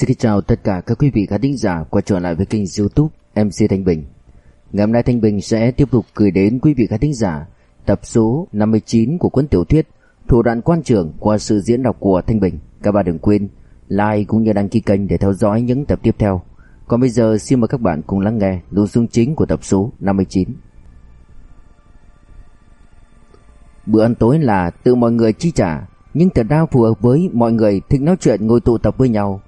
Xin chào tất cả các quý vị khán thính giả quay trở lại với kênh youtube MC Thanh Bình. Ngày hôm nay Thanh Bình sẽ tiếp tục gửi đến quý vị khán thính giả tập số 59 của cuốn tiểu thuyết Thủ đoạn quan trường qua sự diễn đọc của Thanh Bình. Các bạn đừng quên like cũng như đăng ký kênh để theo dõi những tập tiếp theo. Còn bây giờ xin mời các bạn cùng lắng nghe nội dung chính của tập số 59 Bữa ăn tối là tự mọi người chi trả, Nhưng thật ra phù hợp với mọi người thích nói chuyện, ngồi tụ tập với nhau.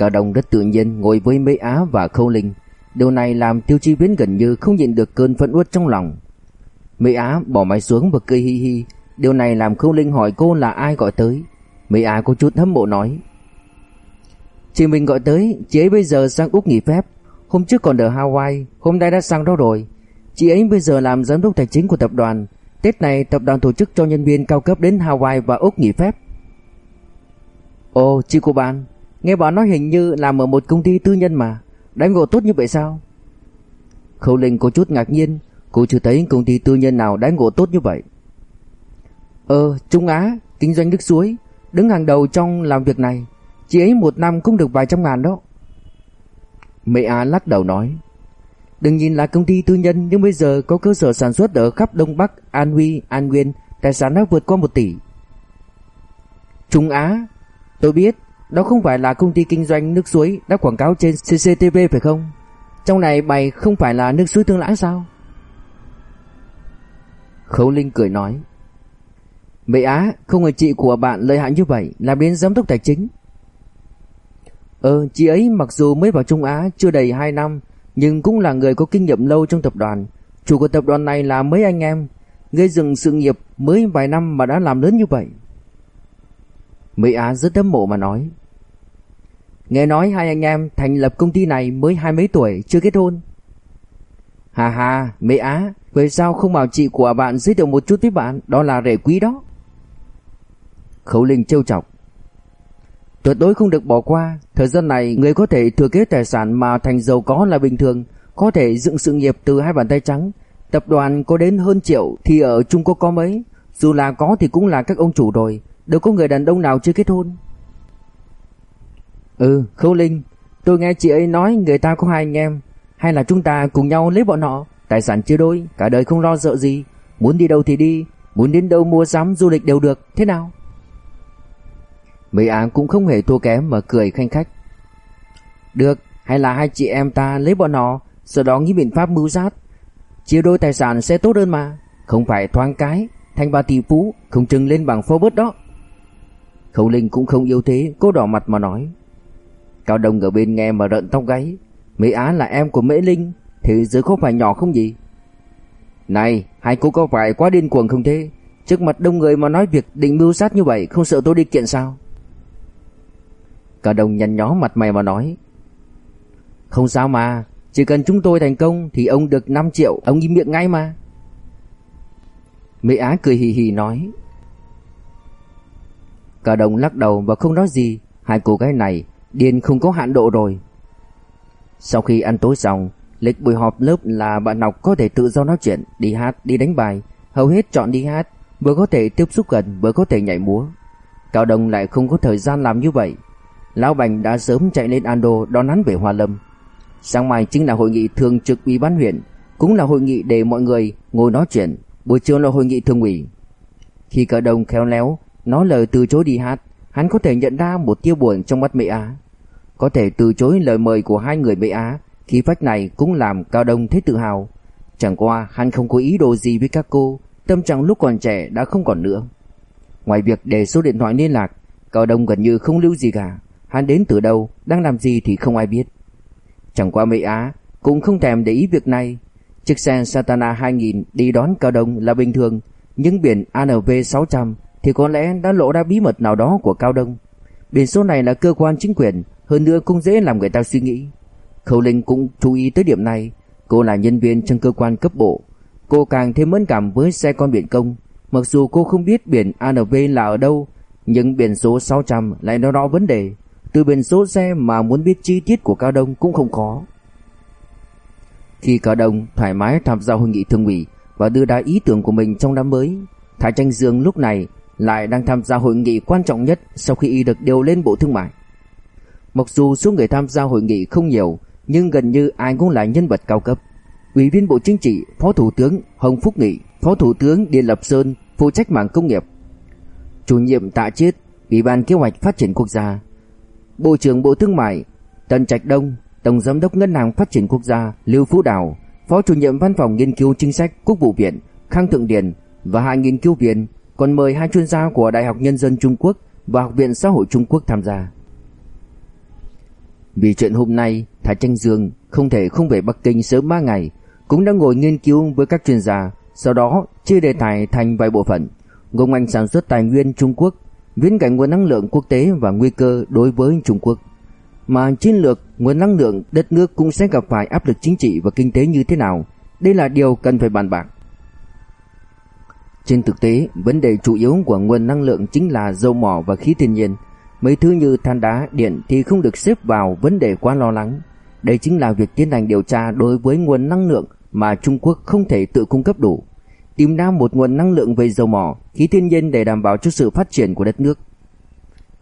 Cao Đông rất tự nhiên ngồi với Mễ Á và Khâu Linh. Điều này làm Tiêu Chi Viễn gần như không nhịn được cơn phẫn uất trong lòng. Mễ Á bỏ máy xuống và cười hi hi. Điều này làm Khâu Linh hỏi cô là ai gọi tới. Mễ Á có chút hâm mộ nói. Chị mình gọi tới, chị ấy bây giờ sang Úc nghỉ phép. Hôm trước còn ở Hawaii, hôm nay đã sang đó rồi. Chị ấy bây giờ làm giám đốc tài chính của tập đoàn. Tết này tập đoàn tổ chức cho nhân viên cao cấp đến Hawaii và Úc nghỉ phép. Ồ, chị của bạn, Nghe bảo nói hình như làm ở một công ty tư nhân mà. Đánh ngộ tốt như vậy sao? Khâu Linh có chút ngạc nhiên. Cô chưa thấy công ty tư nhân nào đánh ngộ tốt như vậy. Ờ Trung Á Kinh doanh nước suối Đứng hàng đầu trong làm việc này. Chị ấy một năm cũng được vài trăm ngàn đó. Mẹ Á lắc đầu nói Đừng nhìn là công ty tư nhân Nhưng bây giờ có cơ sở sản xuất ở khắp Đông Bắc An Huy, An Nguyên Tài sản đã vượt qua một tỷ. Trung Á Tôi biết đó không phải là công ty kinh doanh nước suối đã quảng cáo trên CCTV phải không? Trong này bày không phải là nước suối thương lãng sao? Khấu Linh cười nói Mẹ Á, không ngờ chị của bạn lợi hại như vậy Làm đến giám đốc tài chính Ờ, chị ấy mặc dù mới vào Trung Á chưa đầy 2 năm Nhưng cũng là người có kinh nghiệm lâu trong tập đoàn Chủ của tập đoàn này là mấy anh em Gây dựng sự nghiệp mới vài năm mà đã làm lớn như vậy Mỹ Á rất đâm mộ mà nói Nghe nói hai anh em thành lập công ty này mới hai mấy tuổi, chưa kết hôn. Hà hà Mỹ Á, Vậy sao không bảo chị của bạn giới thiệu một chút với bạn? Đó là rể quý đó. Khấu Linh trêu chọc. Tuyệt đối không được bỏ qua. Thời gian này, người có thể thừa kế tài sản mà thành giàu có là bình thường. Có thể dựng sự nghiệp từ hai bàn tay trắng. Tập đoàn có đến hơn triệu Thì ở Trung Quốc có mấy. Dù là có thì cũng là các ông chủ rồi. Đâu có người đàn ông nào chưa kết hôn. Ừ Khâu Linh, Tôi nghe chị ấy nói người ta có hai anh em. Hay là chúng ta cùng nhau lấy bọn họ? Tài sản chia đôi, Cả đời không lo sợ gì. Muốn đi đâu thì đi, Muốn đến đâu mua sắm, du lịch đều được. Thế nào? Mỹ án cũng không hề thua kém mà cười khanh khách. Được, Hay là hai chị em ta lấy bọn họ, Sau đó nghĩ biện pháp mưu sát. Chia đôi tài sản sẽ tốt hơn mà. Không phải thoáng cái Thành bà tỷ phú Không chừng lên bằng Forbes đó. Khâu Linh cũng không yếu thế Cô đỏ mặt mà nói. Cao Đông ở bên nghe mà rợn tóc gáy. Mỹ Á là em của Mễ Linh, Thì giữa có phải nhỏ không gì Này, hai cô có phải quá điên cuồng không thế? Trước mặt đông người mà nói việc định mưu sát như vậy, Không sợ tôi đi kiện sao? Cao Đông nhăn nhó mặt mày mà nói. Không sao mà, Chỉ cần chúng tôi thành công Thì ông được 5 triệu, Ông im miệng ngay mà. Mỹ Á cười hì hì nói. Cao Đông lắc đầu và không nói gì. Hai cô gái này Điên không có hạn độ rồi. Sau khi ăn tối xong Lịch buổi họp lớp là bạn học có thể tự do nói chuyện Đi hát, đi đánh bài. Hầu hết chọn đi hát Vừa có thể tiếp xúc gần, vừa có thể nhảy múa. Cao Đông lại không có thời gian làm như vậy. Lão Bành đã sớm chạy lên Ando đón hắn về Hoa Lâm. Sáng mai chính là hội nghị thường trực ủy ban huyện Cũng là hội nghị để mọi người ngồi nói chuyện. Buổi chiều là hội nghị thường ủy. Khi Cao Đông khéo léo Nói lời từ chối đi hát Hắn có thể nhận ra một tia buồn trong mắt Mỹ Á Có thể từ chối lời mời của hai người Mỹ Á Khí phách này cũng làm Cao Đông thấy tự hào. Chẳng qua, hắn không có ý đồ gì với các cô, Tâm trạng lúc còn trẻ đã không còn nữa. Ngoài việc để số điện thoại liên lạc, Cao Đông gần như không lưu gì cả. Hắn đến từ đâu, Đang làm gì thì không ai biết. Chẳng qua Mỹ Á Cũng không thèm để ý việc này. Chiếc xe Satana 2000 đi đón Cao Đông là bình thường, Nhưng biển ANV 600 thì có lẽ đã lộ ra bí mật nào đó của Cao Đông. Biển số này là cơ quan chính quyền, hơn nữa cũng dễ làm người ta suy nghĩ. Khâu Linh cũng chú ý tới điểm này, cô là nhân viên trong cơ quan cấp bộ, cô càng thêm mẫn cảm với xe con biển công. Mặc dù cô không biết biển ANV là ở đâu, nhưng biển số 600 lại nói rõ vấn đề. Từ biển số xe mà muốn biết chi tiết của Cao Đông cũng không khó. Khi Cao Đông thoải mái tham gia hội nghị thương ủy và đưa ra ý tưởng của mình trong năm mới, Thái Tranh Dương lúc này lại đang tham gia hội nghị quan trọng nhất sau khi y được điều lên Bộ Thương mại. Mặc dù số người tham gia hội nghị không nhiều, nhưng gần như ai cũng là nhân vật cao cấp. Ủy viên Bộ Chính trị, Phó Thủ tướng Hồng Phúc Nghị, Phó Thủ tướng Điền Lập Sơn phụ trách mảng công nghiệp. Chủ nhiệm Tạ Chiết, Ủy ban Kế hoạch Phát triển Quốc gia. Bộ trưởng Bộ Thương mại Tần Trạch Đông, Tổng giám đốc Ngân hàng Phát triển Quốc gia Lưu Phú Đào, Phó chủ nhiệm Văn phòng Nghiên cứu Chính sách Quốc vụ viện Khang Thượng Điền và hai nghiên cứu viên, còn mời hai chuyên gia của Đại học Nhân dân Trung Quốc và Học viện Xã hội Trung Quốc tham gia. Vì chuyện hôm nay, Thái Tranh Dương không thể không về Bắc Kinh sớm 3 ngày, cũng đã ngồi nghiên cứu với các chuyên gia, sau đó chia đề tài thành vài bộ phận, gồm ngành sản xuất tài nguyên Trung Quốc, viễn cảnh nguồn năng lượng quốc tế và nguy cơ đối với Trung Quốc. Mà chiến lược nguồn năng lượng đất nước cũng sẽ gặp phải áp lực chính trị và kinh tế như thế nào, đây là điều cần phải bàn bạc. Trên thực tế, vấn đề chủ yếu của nguồn năng lượng chính là dầu mỏ và khí thiên nhiên. Mấy thứ như than đá, điện thì không được xếp vào vấn đề quá lo lắng. Đây chính là việc tiến hành điều tra đối với nguồn năng lượng mà Trung Quốc không thể tự cung cấp đủ. Tìm ra một nguồn năng lượng về dầu mỏ, khí thiên nhiên để đảm bảo cho sự phát triển của đất nước.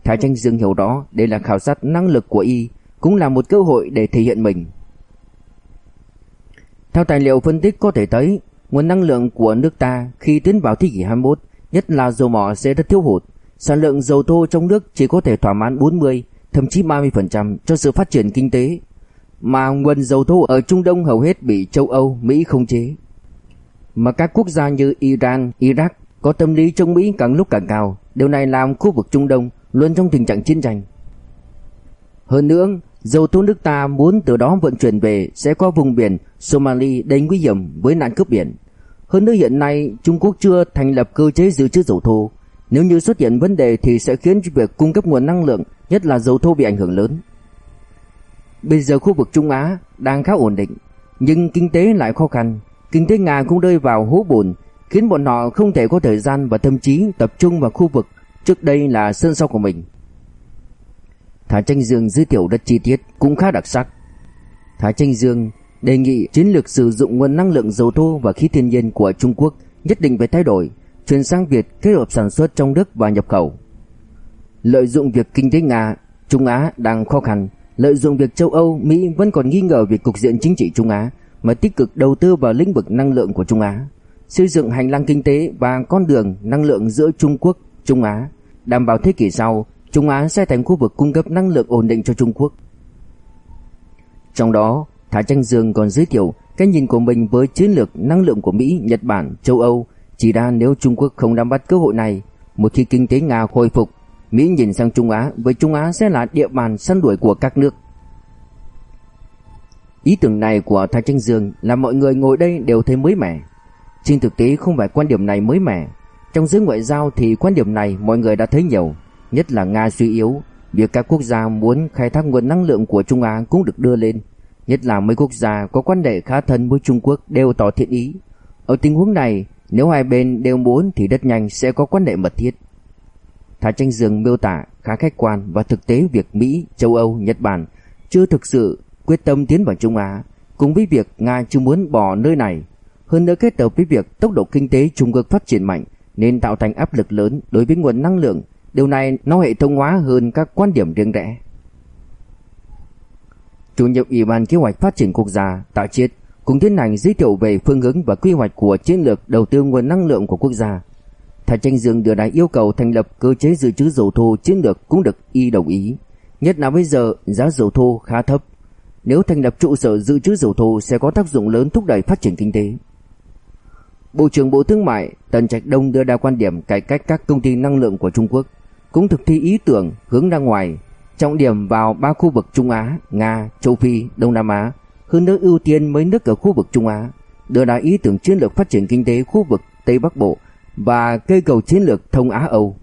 Thái Tranh Dương hiểu đó, đây là khảo sát năng lực của y, cũng là một cơ hội để thể hiện mình. Theo tài liệu phân tích có thể thấy, Nguồn năng lượng của nước ta khi tiến vào thế kỷ 21, nhất là dầu mỏ sẽ rất thiếu hụt. Sản lượng dầu thô trong nước chỉ có thể thỏa mãn 40, thậm chí 30% cho sự phát triển kinh tế. Mà nguồn dầu thô ở Trung Đông hầu hết bị châu Âu, Mỹ không chế. Mà các quốc gia như Iran, Iraq có tâm lý chống Mỹ càng lúc càng cao. Điều này làm khu vực Trung Đông luôn trong tình trạng chiến tranh. Hơn nữa, Dầu thô nước ta muốn từ đó vận chuyển về sẽ qua vùng biển Somali đầy nguy hiểm với nạn cướp biển. Hơn nữa hiện nay Trung Quốc chưa thành lập cơ chế dự trữ dầu thô. Nếu như xuất hiện vấn đề thì sẽ khiến việc cung cấp nguồn năng lượng, nhất là dầu thô bị ảnh hưởng lớn. Bây giờ khu vực Trung Á đang khá ổn định, nhưng kinh tế lại khó khăn. Kinh tế Nga cũng rơi vào hố bùn, khiến bọn họ không thể có thời gian và tâm trí tập trung vào khu vực trước đây là sân sau của mình. Thái Tranh Dương giới thiệu rất chi tiết cũng khá đặc sắc. Thái Tranh Dương đề nghị chiến lược sử dụng nguồn năng lượng dầu thô và khí thiên nhiên của Trung Quốc nhất định phải thay đổi, chuyển sang việc kết hợp sản xuất trong nước và nhập khẩu. Lợi dụng việc kinh tế Nga, Trung Á đang khó khăn, lợi dụng việc châu Âu, Mỹ vẫn còn nghi ngờ về cục diện chính trị Trung Á mà tích cực đầu tư vào lĩnh vực năng lượng của Trung Á, xây dựng hành lang kinh tế và con đường năng lượng giữa Trung Quốc, Trung Á, đảm bảo thế kỷ sau Trung Á sẽ thành khu vực cung cấp năng lượng ổn định cho Trung Quốc. Trong đó, Thái Tranh Dương còn giới thiệu cái nhìn của mình với chiến lược năng lượng của Mỹ, Nhật Bản, châu Âu, chỉ ra nếu Trung Quốc không nắm bắt cơ hội này, một khi kinh tế Nga khôi phục, Mỹ nhìn sang Trung Á, với Trung Á sẽ là địa bàn săn đuổi của các nước. Ý tưởng này của Thái Tranh Dương là mọi người ngồi đây đều thấy mới mẻ. Trên thực tế không phải quan điểm này mới mẻ. Trong giới ngoại giao thì quan điểm này mọi người đã thấy nhiều nhất là Nga suy yếu, việc các quốc gia muốn khai thác nguồn năng lượng của Trung Á cũng được đưa lên, nhất là mấy quốc gia có quan hệ khá thân với Trung Quốc đều tỏ thiện ý. Ở tình huống này, nếu hai bên đều muốn thì rất nhanh sẽ có quan hệ mật thiết. Thái Tranh Dương miêu tả khá khách quan và thực tế việc Mỹ, châu Âu, Nhật Bản chưa thực sự quyết tâm tiến vào Trung Á, cùng với việc Nga chưa muốn bỏ nơi này. Hơn nữa kết hợp với việc tốc độ kinh tế Trung Quốc phát triển mạnh nên tạo thành áp lực lớn đối với nguồn năng lượng Điều này nó hệ thống hóa hơn các quan điểm riêng rẽ. Chủ nhiệm Ủy ban Kế hoạch Phát triển Quốc gia, Tạ Chiết cũng tiến hành giới thiệu về phương hướng và quy hoạch của chiến lược đầu tư nguồn năng lượng của quốc gia. Thái Tranh Dương đưa ra yêu cầu thành lập cơ chế dự trữ dầu thô chiến lược cũng được y đồng ý. Nhất là bây giờ, giá dầu thô khá thấp. Nếu thành lập trụ sở dự trữ dầu thô sẽ có tác dụng lớn thúc đẩy phát triển kinh tế. Bộ trưởng Bộ Thương mại Tần Trạch Đông đưa ra quan điểm cải cách các công ty năng lượng của Trung Quốc cũng thực thi ý tưởng hướng ra ngoài, trọng điểm vào ba khu vực Trung Á, Nga, châu Phi, Đông Nam Á, hơn nữa ưu tiên mấy nước ở khu vực Trung Á, đưa ra ý tưởng chiến lược phát triển kinh tế khu vực Tây Bắc Bộ và cây cầu chiến lược thông Á Âu.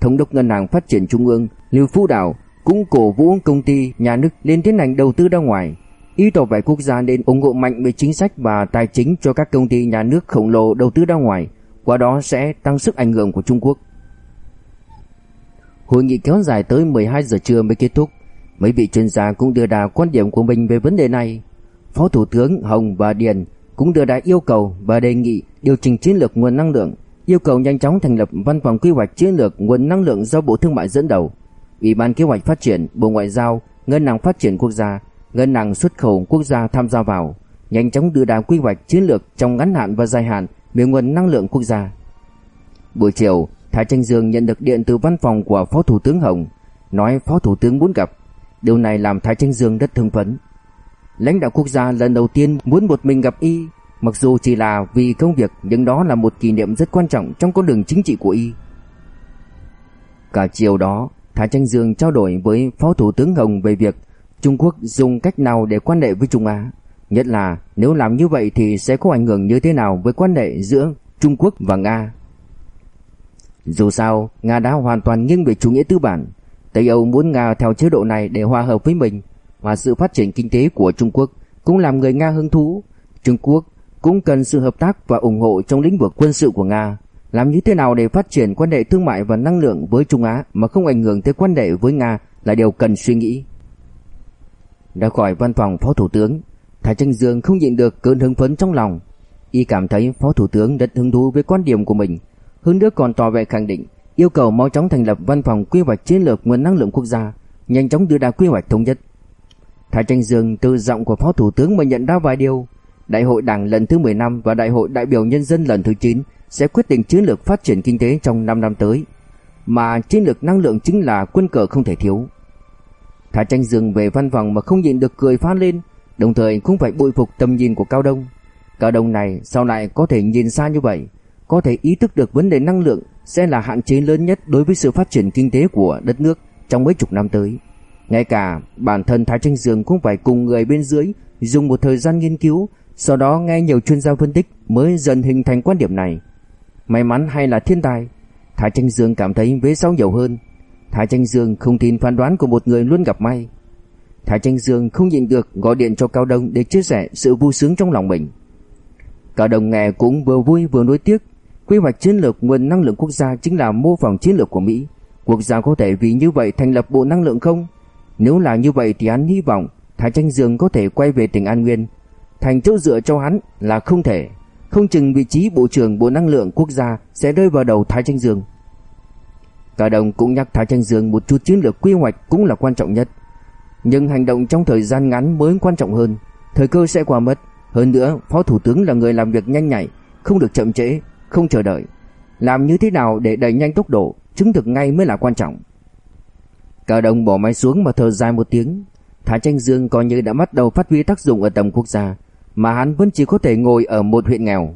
Thống đốc Ngân hàng Phát triển Trung ương Lưu Phú Đào cũng cổ vũ công ty nhà nước lên tiến hành đầu tư ra ngoài, ý tỏ vẻ quốc gia nên ủng hộ mạnh về chính sách và tài chính cho các công ty nhà nước khổng lồ đầu tư ra ngoài, qua đó sẽ tăng sức ảnh hưởng của Trung Quốc. Hội nghị kéo dài tới 12 giờ trưa mới kết thúc. Mấy vị chuyên gia cũng đưa ra quan điểm của mình về vấn đề này. Phó Thủ tướng Hồng và Điền cũng đưa ra yêu cầu và đề nghị điều chỉnh chiến lược nguồn năng lượng, yêu cầu nhanh chóng thành lập văn phòng quy hoạch chiến lược nguồn năng lượng do Bộ Thương mại dẫn đầu. Ủy ban Kế hoạch Phát triển, Bộ Ngoại giao, Ngân hàng Phát triển Quốc gia, Ngân hàng Xuất khẩu Quốc gia tham gia vào, nhanh chóng đưa ra quy hoạch chiến lược trong ngắn hạn và dài hạn về nguồn năng lượng quốc gia. Buổi chiều, Thái Tranh Dương nhận được điện từ văn phòng của Phó Thủ tướng Hồng, nói Phó Thủ tướng muốn gặp. Điều này làm Thái Tranh Dương rất thương phấn. Lãnh đạo quốc gia lần đầu tiên muốn một mình gặp y, mặc dù chỉ là vì công việc nhưng đó là một kỷ niệm rất quan trọng trong con đường chính trị của y. Cả chiều đó, Thái Tranh Dương trao đổi với Phó Thủ tướng Hồng về việc Trung Quốc dùng cách nào để quan hệ với Trung Á, nhất là nếu làm như vậy thì sẽ có ảnh hưởng như thế nào với quan hệ giữa Trung Quốc và Nga. Dù sao, Nga đã hoàn toàn nghiêng về chủ nghĩa tư bản, Tây Âu muốn Nga theo chế độ này để hòa hợp với mình, và sự phát triển kinh tế của Trung Quốc cũng làm người Nga hứng thú. Trung Quốc cũng cần sự hợp tác và ủng hộ trong lĩnh vực quân sự của Nga. Làm như thế nào để phát triển quan hệ thương mại và năng lượng với Trung Á mà không ảnh hưởng tới quan hệ với Nga là điều cần suy nghĩ. Ra khỏi văn phòng Phó Thủ tướng, Thái Tranh Dương không nhịn được cơn hứng phấn trong lòng. Y cảm thấy Phó Thủ tướng rất hứng thú với quan điểm của mình, hơn nữa còn tỏ vẻ khẳng định yêu cầu mau chóng thành lập văn phòng quy hoạch chiến lược nguồn năng lượng quốc gia, nhanh chóng đưa ra quy hoạch thống nhất. Thái Tranh Dương từ giọng của Phó Thủ tướng mà nhận ra vài điều. Đại hội Đảng lần thứ 15 và Đại hội đại biểu nhân dân lần thứ 9 sẽ quyết định chiến lược phát triển kinh tế trong 5 năm tới, mà chiến lược năng lượng chính là quân cờ không thể thiếu. Thái Tranh Dương về văn phòng mà không nhịn được cười phá lên, đồng thời cũng phải bội phục tầm nhìn của Cao Đông. Cao Đông này sau lại có thể nhìn xa như vậy, có thể ý thức được vấn đề năng lượng sẽ là hạn chế lớn nhất đối với sự phát triển kinh tế của đất nước trong mấy chục năm tới. Ngay cả bản thân Thái Tranh Dương cũng phải cùng người bên dưới dùng một thời gian nghiên cứu, sau đó nghe nhiều chuyên gia phân tích mới dần hình thành quan điểm này. May mắn hay là thiên tài, Thái Tranh Dương cảm thấy vế sau nhiều hơn. Thái Tranh Dương không tin phán đoán của một người luôn gặp may. Thái Tranh Dương không nhịn được gọi điện cho Cao Đông để chia sẻ sự vui sướng trong lòng mình. Cao Đông nghe cũng vừa vui vừa nuối tiếc. Quy hoạch chiến lược nguồn năng lượng quốc gia chính là mô phỏng chiến lược của Mỹ. Quốc gia có thể vì như vậy thành lập bộ năng lượng không? Nếu là như vậy thì hắn hy vọng Thái Tranh Dương có thể quay về tỉnh An Nguyên. Thành chỗ dựa cho hắn là không thể. Không chừng vị trí Bộ trưởng Bộ Năng lượng Quốc gia sẽ rơi vào đầu Thái Tranh Dương. Cả đồng cũng nhắc Thái Tranh Dương một chút chiến lược quy hoạch cũng là quan trọng nhất. Nhưng hành động trong thời gian ngắn mới quan trọng hơn. Thời cơ sẽ qua mất. Hơn nữa, Phó Thủ tướng là người làm việc nhanh nhạy, không được chậm trễ, không chờ đợi. Làm như thế nào để đẩy nhanh tốc độ, chứng thực ngay mới là quan trọng. Cả đồng bỏ máy xuống mà thở dài một tiếng. Thái Tranh Dương coi như đã bắt đầu phát huy tác dụng ở tầm quốc gia, mà hắn vẫn chỉ có thể ngồi ở một huyện nghèo.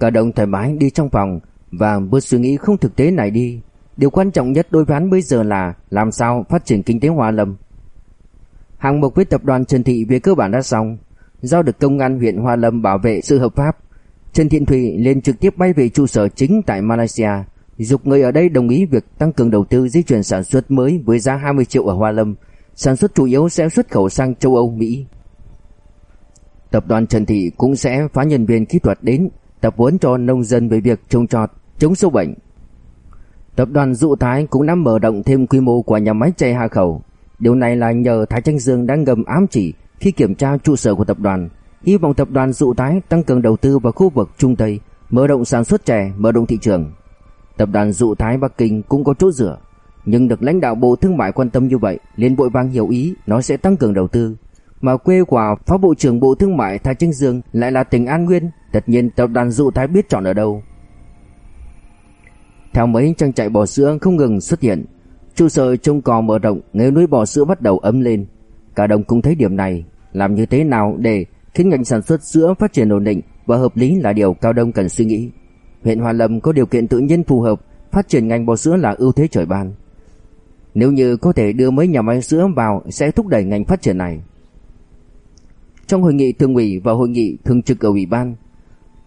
Cả đồng thoải mái đi trong phòng và bước suy nghĩ không thực tế này đi. Điều quan trọng nhất đối với hắn bây giờ là làm sao phát triển kinh tế Hoa Lâm. Hàng mục với tập đoàn Trần Thị về cơ bản đã xong, giao được công an huyện Hoa Lâm bảo vệ sự hợp pháp. Trần Thiện Thủy lên trực tiếp bay về trụ sở chính tại Malaysia, dục người ở đây đồng ý việc tăng cường đầu tư dây chuyền sản xuất mới với giá 20 triệu ở Hoa Lâm, sản xuất chủ yếu sẽ xuất khẩu sang châu Âu, Mỹ. Tập đoàn Trần Thị cũng sẽ phá nhân viên kỹ thuật đến tập huấn cho nông dân về việc trồng trọt, chống sâu bệnh. Tập đoàn Dụ Thái cũng đã mở rộng thêm quy mô của nhà máy chay Hà Khẩu. Điều này là nhờ Thái Tranh Dương đang ngầm ám chỉ khi kiểm tra trụ sở của tập đoàn, hy vọng tập đoàn Dụ Thái tăng cường đầu tư vào khu vực Trung Tây, mở rộng sản xuất chè, mở rộng thị trường. Tập đoàn Dụ Thái Bắc Kinh cũng có chỗ dựa, nhưng được lãnh đạo Bộ Thương mại quan tâm như vậy, liền vội vàng hiểu ý, nó sẽ tăng cường đầu tư. Mà quê của Phó Bộ trưởng Bộ Thương mại Thái Trinh Dương lại là tỉnh An Nguyên, tất nhiên tập đoàn Dụ Thái biết chọn ở đâu. Theo mấy trang trại bò sữa không ngừng xuất hiện, trụ sở trông cò mở rộng, nghề nuôi bò sữa bắt đầu ấm lên. Cả đồng cũng thấy điểm này, làm như thế nào để khiến ngành sản xuất sữa phát triển ổn định và hợp lý là điều Cao Đông cần suy nghĩ. Huyện Hoa Lâm có điều kiện tự nhiên phù hợp, phát triển ngành bò sữa là ưu thế trời ban. Nếu như có thể đưa mấy nhà máy sữa vào sẽ thúc đẩy ngành phát triển này. Trong hội nghị thường ủy và hội nghị thường trực ở ủy ban,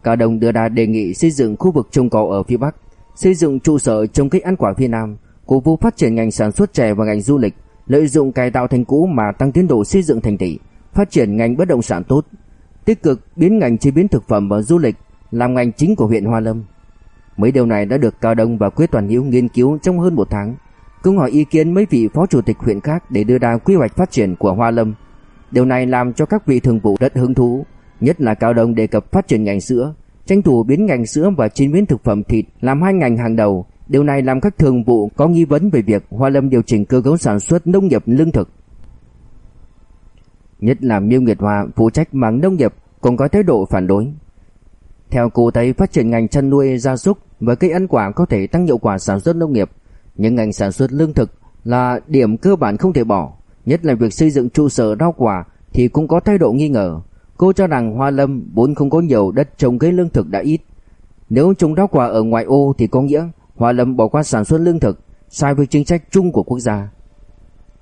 Cao Đông đưa ra đề nghị xây dựng khu vực trồng cỏ ở phía Bắc, xây dựng trụ sở trồng cây ăn quả phía Nam, cố vũ phát triển ngành sản xuất chè và ngành du lịch, lợi dụng cải tạo thành cũ mà tăng tiến độ xây dựng thành thị, phát triển ngành bất động sản tốt, tích cực biến ngành chế biến thực phẩm và du lịch làm ngành chính của huyện Hoa Lâm. Mấy điều này đã được Cao Đông và Quế Toàn Hiếu nghiên cứu trong hơn một tháng, cũng hỏi ý kiến mấy vị phó chủ tịch huyện khác để đưa ra quy hoạch phát triển của Hoa Lâm. Điều này làm cho các vị thường vụ rất hứng thú, nhất là Cao Đông đề cập phát triển ngành sữa, tranh thủ biến ngành sữa và chế biến thực phẩm thịt làm hai ngành hàng đầu, Điều này làm các thường vụ có nghi vấn về việc Hoa Lâm điều chỉnh cơ cấu sản xuất nông nghiệp lương thực. Nhất là Miêu Nguyệt Hoa phụ trách mảng nông nghiệp cũng có thái độ phản đối. Theo cô thấy phát triển ngành chăn nuôi gia súc và cây ăn quả có thể tăng hiệu quả sản xuất nông nghiệp, nhưng ngành sản xuất lương thực là điểm cơ bản không thể bỏ, nhất là việc xây dựng trụ sở rau quả thì cũng có thái độ nghi ngờ. Cô cho rằng Hoa Lâm vốn không có nhiều đất trồng cây lương thực đã ít. Nếu trồng rau quả ở ngoại ô thì có nghĩa Hoa Lâm bỏ qua sản xuất lương thực, sai với chính sách chung của quốc gia.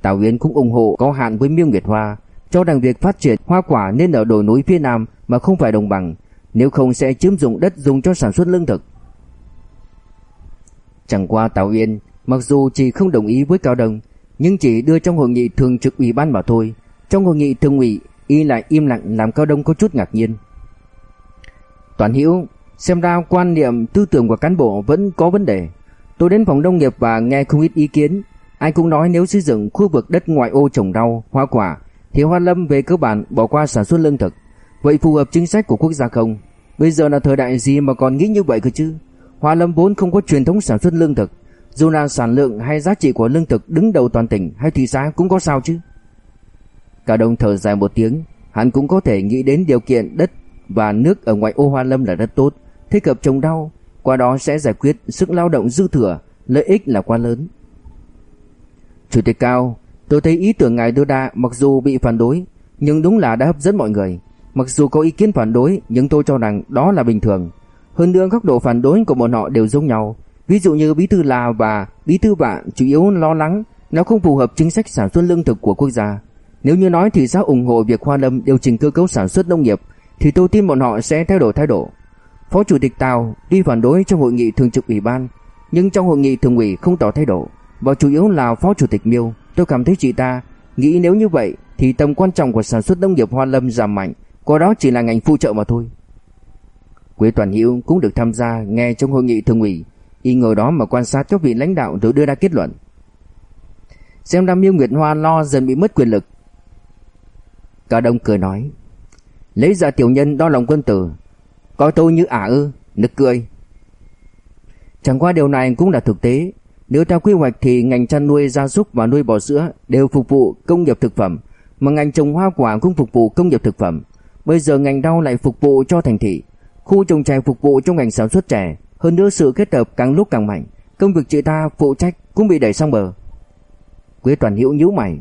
Tào Uyên cũng ủng hộ có hạn với Miêu Nguyệt Hoa, cho rằng việc phát triển hoa quả nên ở đồi núi phía Nam mà không phải đồng bằng, nếu không sẽ chiếm dụng đất dùng cho sản xuất lương thực. Chẳng qua Tào Uyên mặc dù chỉ không đồng ý với Cao Đông, nhưng chỉ đưa trong hội nghị thường trực ủy ban mà thôi. Trong hội nghị thường ủy, y lại im lặng làm Cao Đông có chút ngạc nhiên. Toàn Hữu xem ra quan niệm tư tưởng của cán bộ vẫn có vấn đề. Tôi đến phòng nông nghiệp và nghe không ít ý kiến, ai cũng nói nếu xây dựng khu vực đất ngoại ô trồng rau, hoa quả thì Hoa Lâm về cơ bản bỏ qua sản xuất lương thực. Vậy phù hợp chính sách của quốc gia không? Bây giờ là thời đại gì mà còn nghĩ như vậy cơ chứ? Hoa Lâm vốn không có truyền thống sản xuất lương thực, dù là sản lượng hay giá trị của lương thực đứng đầu toàn tỉnh hay thị xã cũng có sao chứ. Cả đồng thở dài một tiếng, hắn cũng có thể nghĩ đến điều kiện đất và nước ở ngoại ô Hoa Lâm là rất tốt, thích hợp trồng rau, qua đó sẽ giải quyết sức lao động dư thừa, lợi ích là quá lớn. Chủ tịch Cao, tôi thấy ý tưởng ngài đưa ra mặc dù bị phản đối, nhưng đúng là đã hấp dẫn mọi người. Mặc dù có ý kiến phản đối, nhưng tôi cho rằng đó là bình thường. Hơn nữa góc độ phản đối của bọn họ đều giống nhau. Ví dụ như Bí thư là và Bí thư Vạn chủ yếu lo lắng nó không phù hợp chính sách sản xuất lương thực của quốc gia. Nếu như nói thì sao ủng hộ việc Hoa Lâm điều chỉnh cơ cấu sản xuất nông nghiệp thì tôi tin bọn họ sẽ thay đổi thái độ. Phó Chủ tịch Tào đi phản đối trong hội nghị thường trực ủy ban, nhưng trong hội nghị thường ủy không tỏ thái độ, và chủ yếu là Phó Chủ tịch Miêu. Tôi cảm thấy chị ta nghĩ nếu như vậy thì tầm quan trọng của sản xuất nông nghiệp Hoa Lâm giảm mạnh, có đó chỉ là ngành phụ trợ mà thôi. Quế Toàn Hữu cũng được tham gia nghe trong hội nghị thường ủy, y ngồi đó mà quan sát các vị lãnh đạo rồi đưa ra kết luận. Xem ra Miêu Nguyệt Hoa lo dần bị mất quyền lực. Cả đông cười nói, lấy ra tiểu nhân đo lòng quân tử, coi tôi như ả ư, nực cười. Chẳng qua điều này cũng là thực tế, nếu theo quy hoạch thì ngành chăn nuôi gia súc và nuôi bò sữa đều phục vụ công nghiệp thực phẩm, mà ngành trồng hoa quả cũng phục vụ công nghiệp thực phẩm. Bây giờ ngành rau lại phục vụ cho thành thị, khu trồng chè phục vụ cho ngành sản xuất chè, hơn nữa sự kết hợp càng lúc càng mạnh, công việc chị ta phụ trách cũng bị đẩy sang bờ. Quế Toàn Hữu nhíu mày.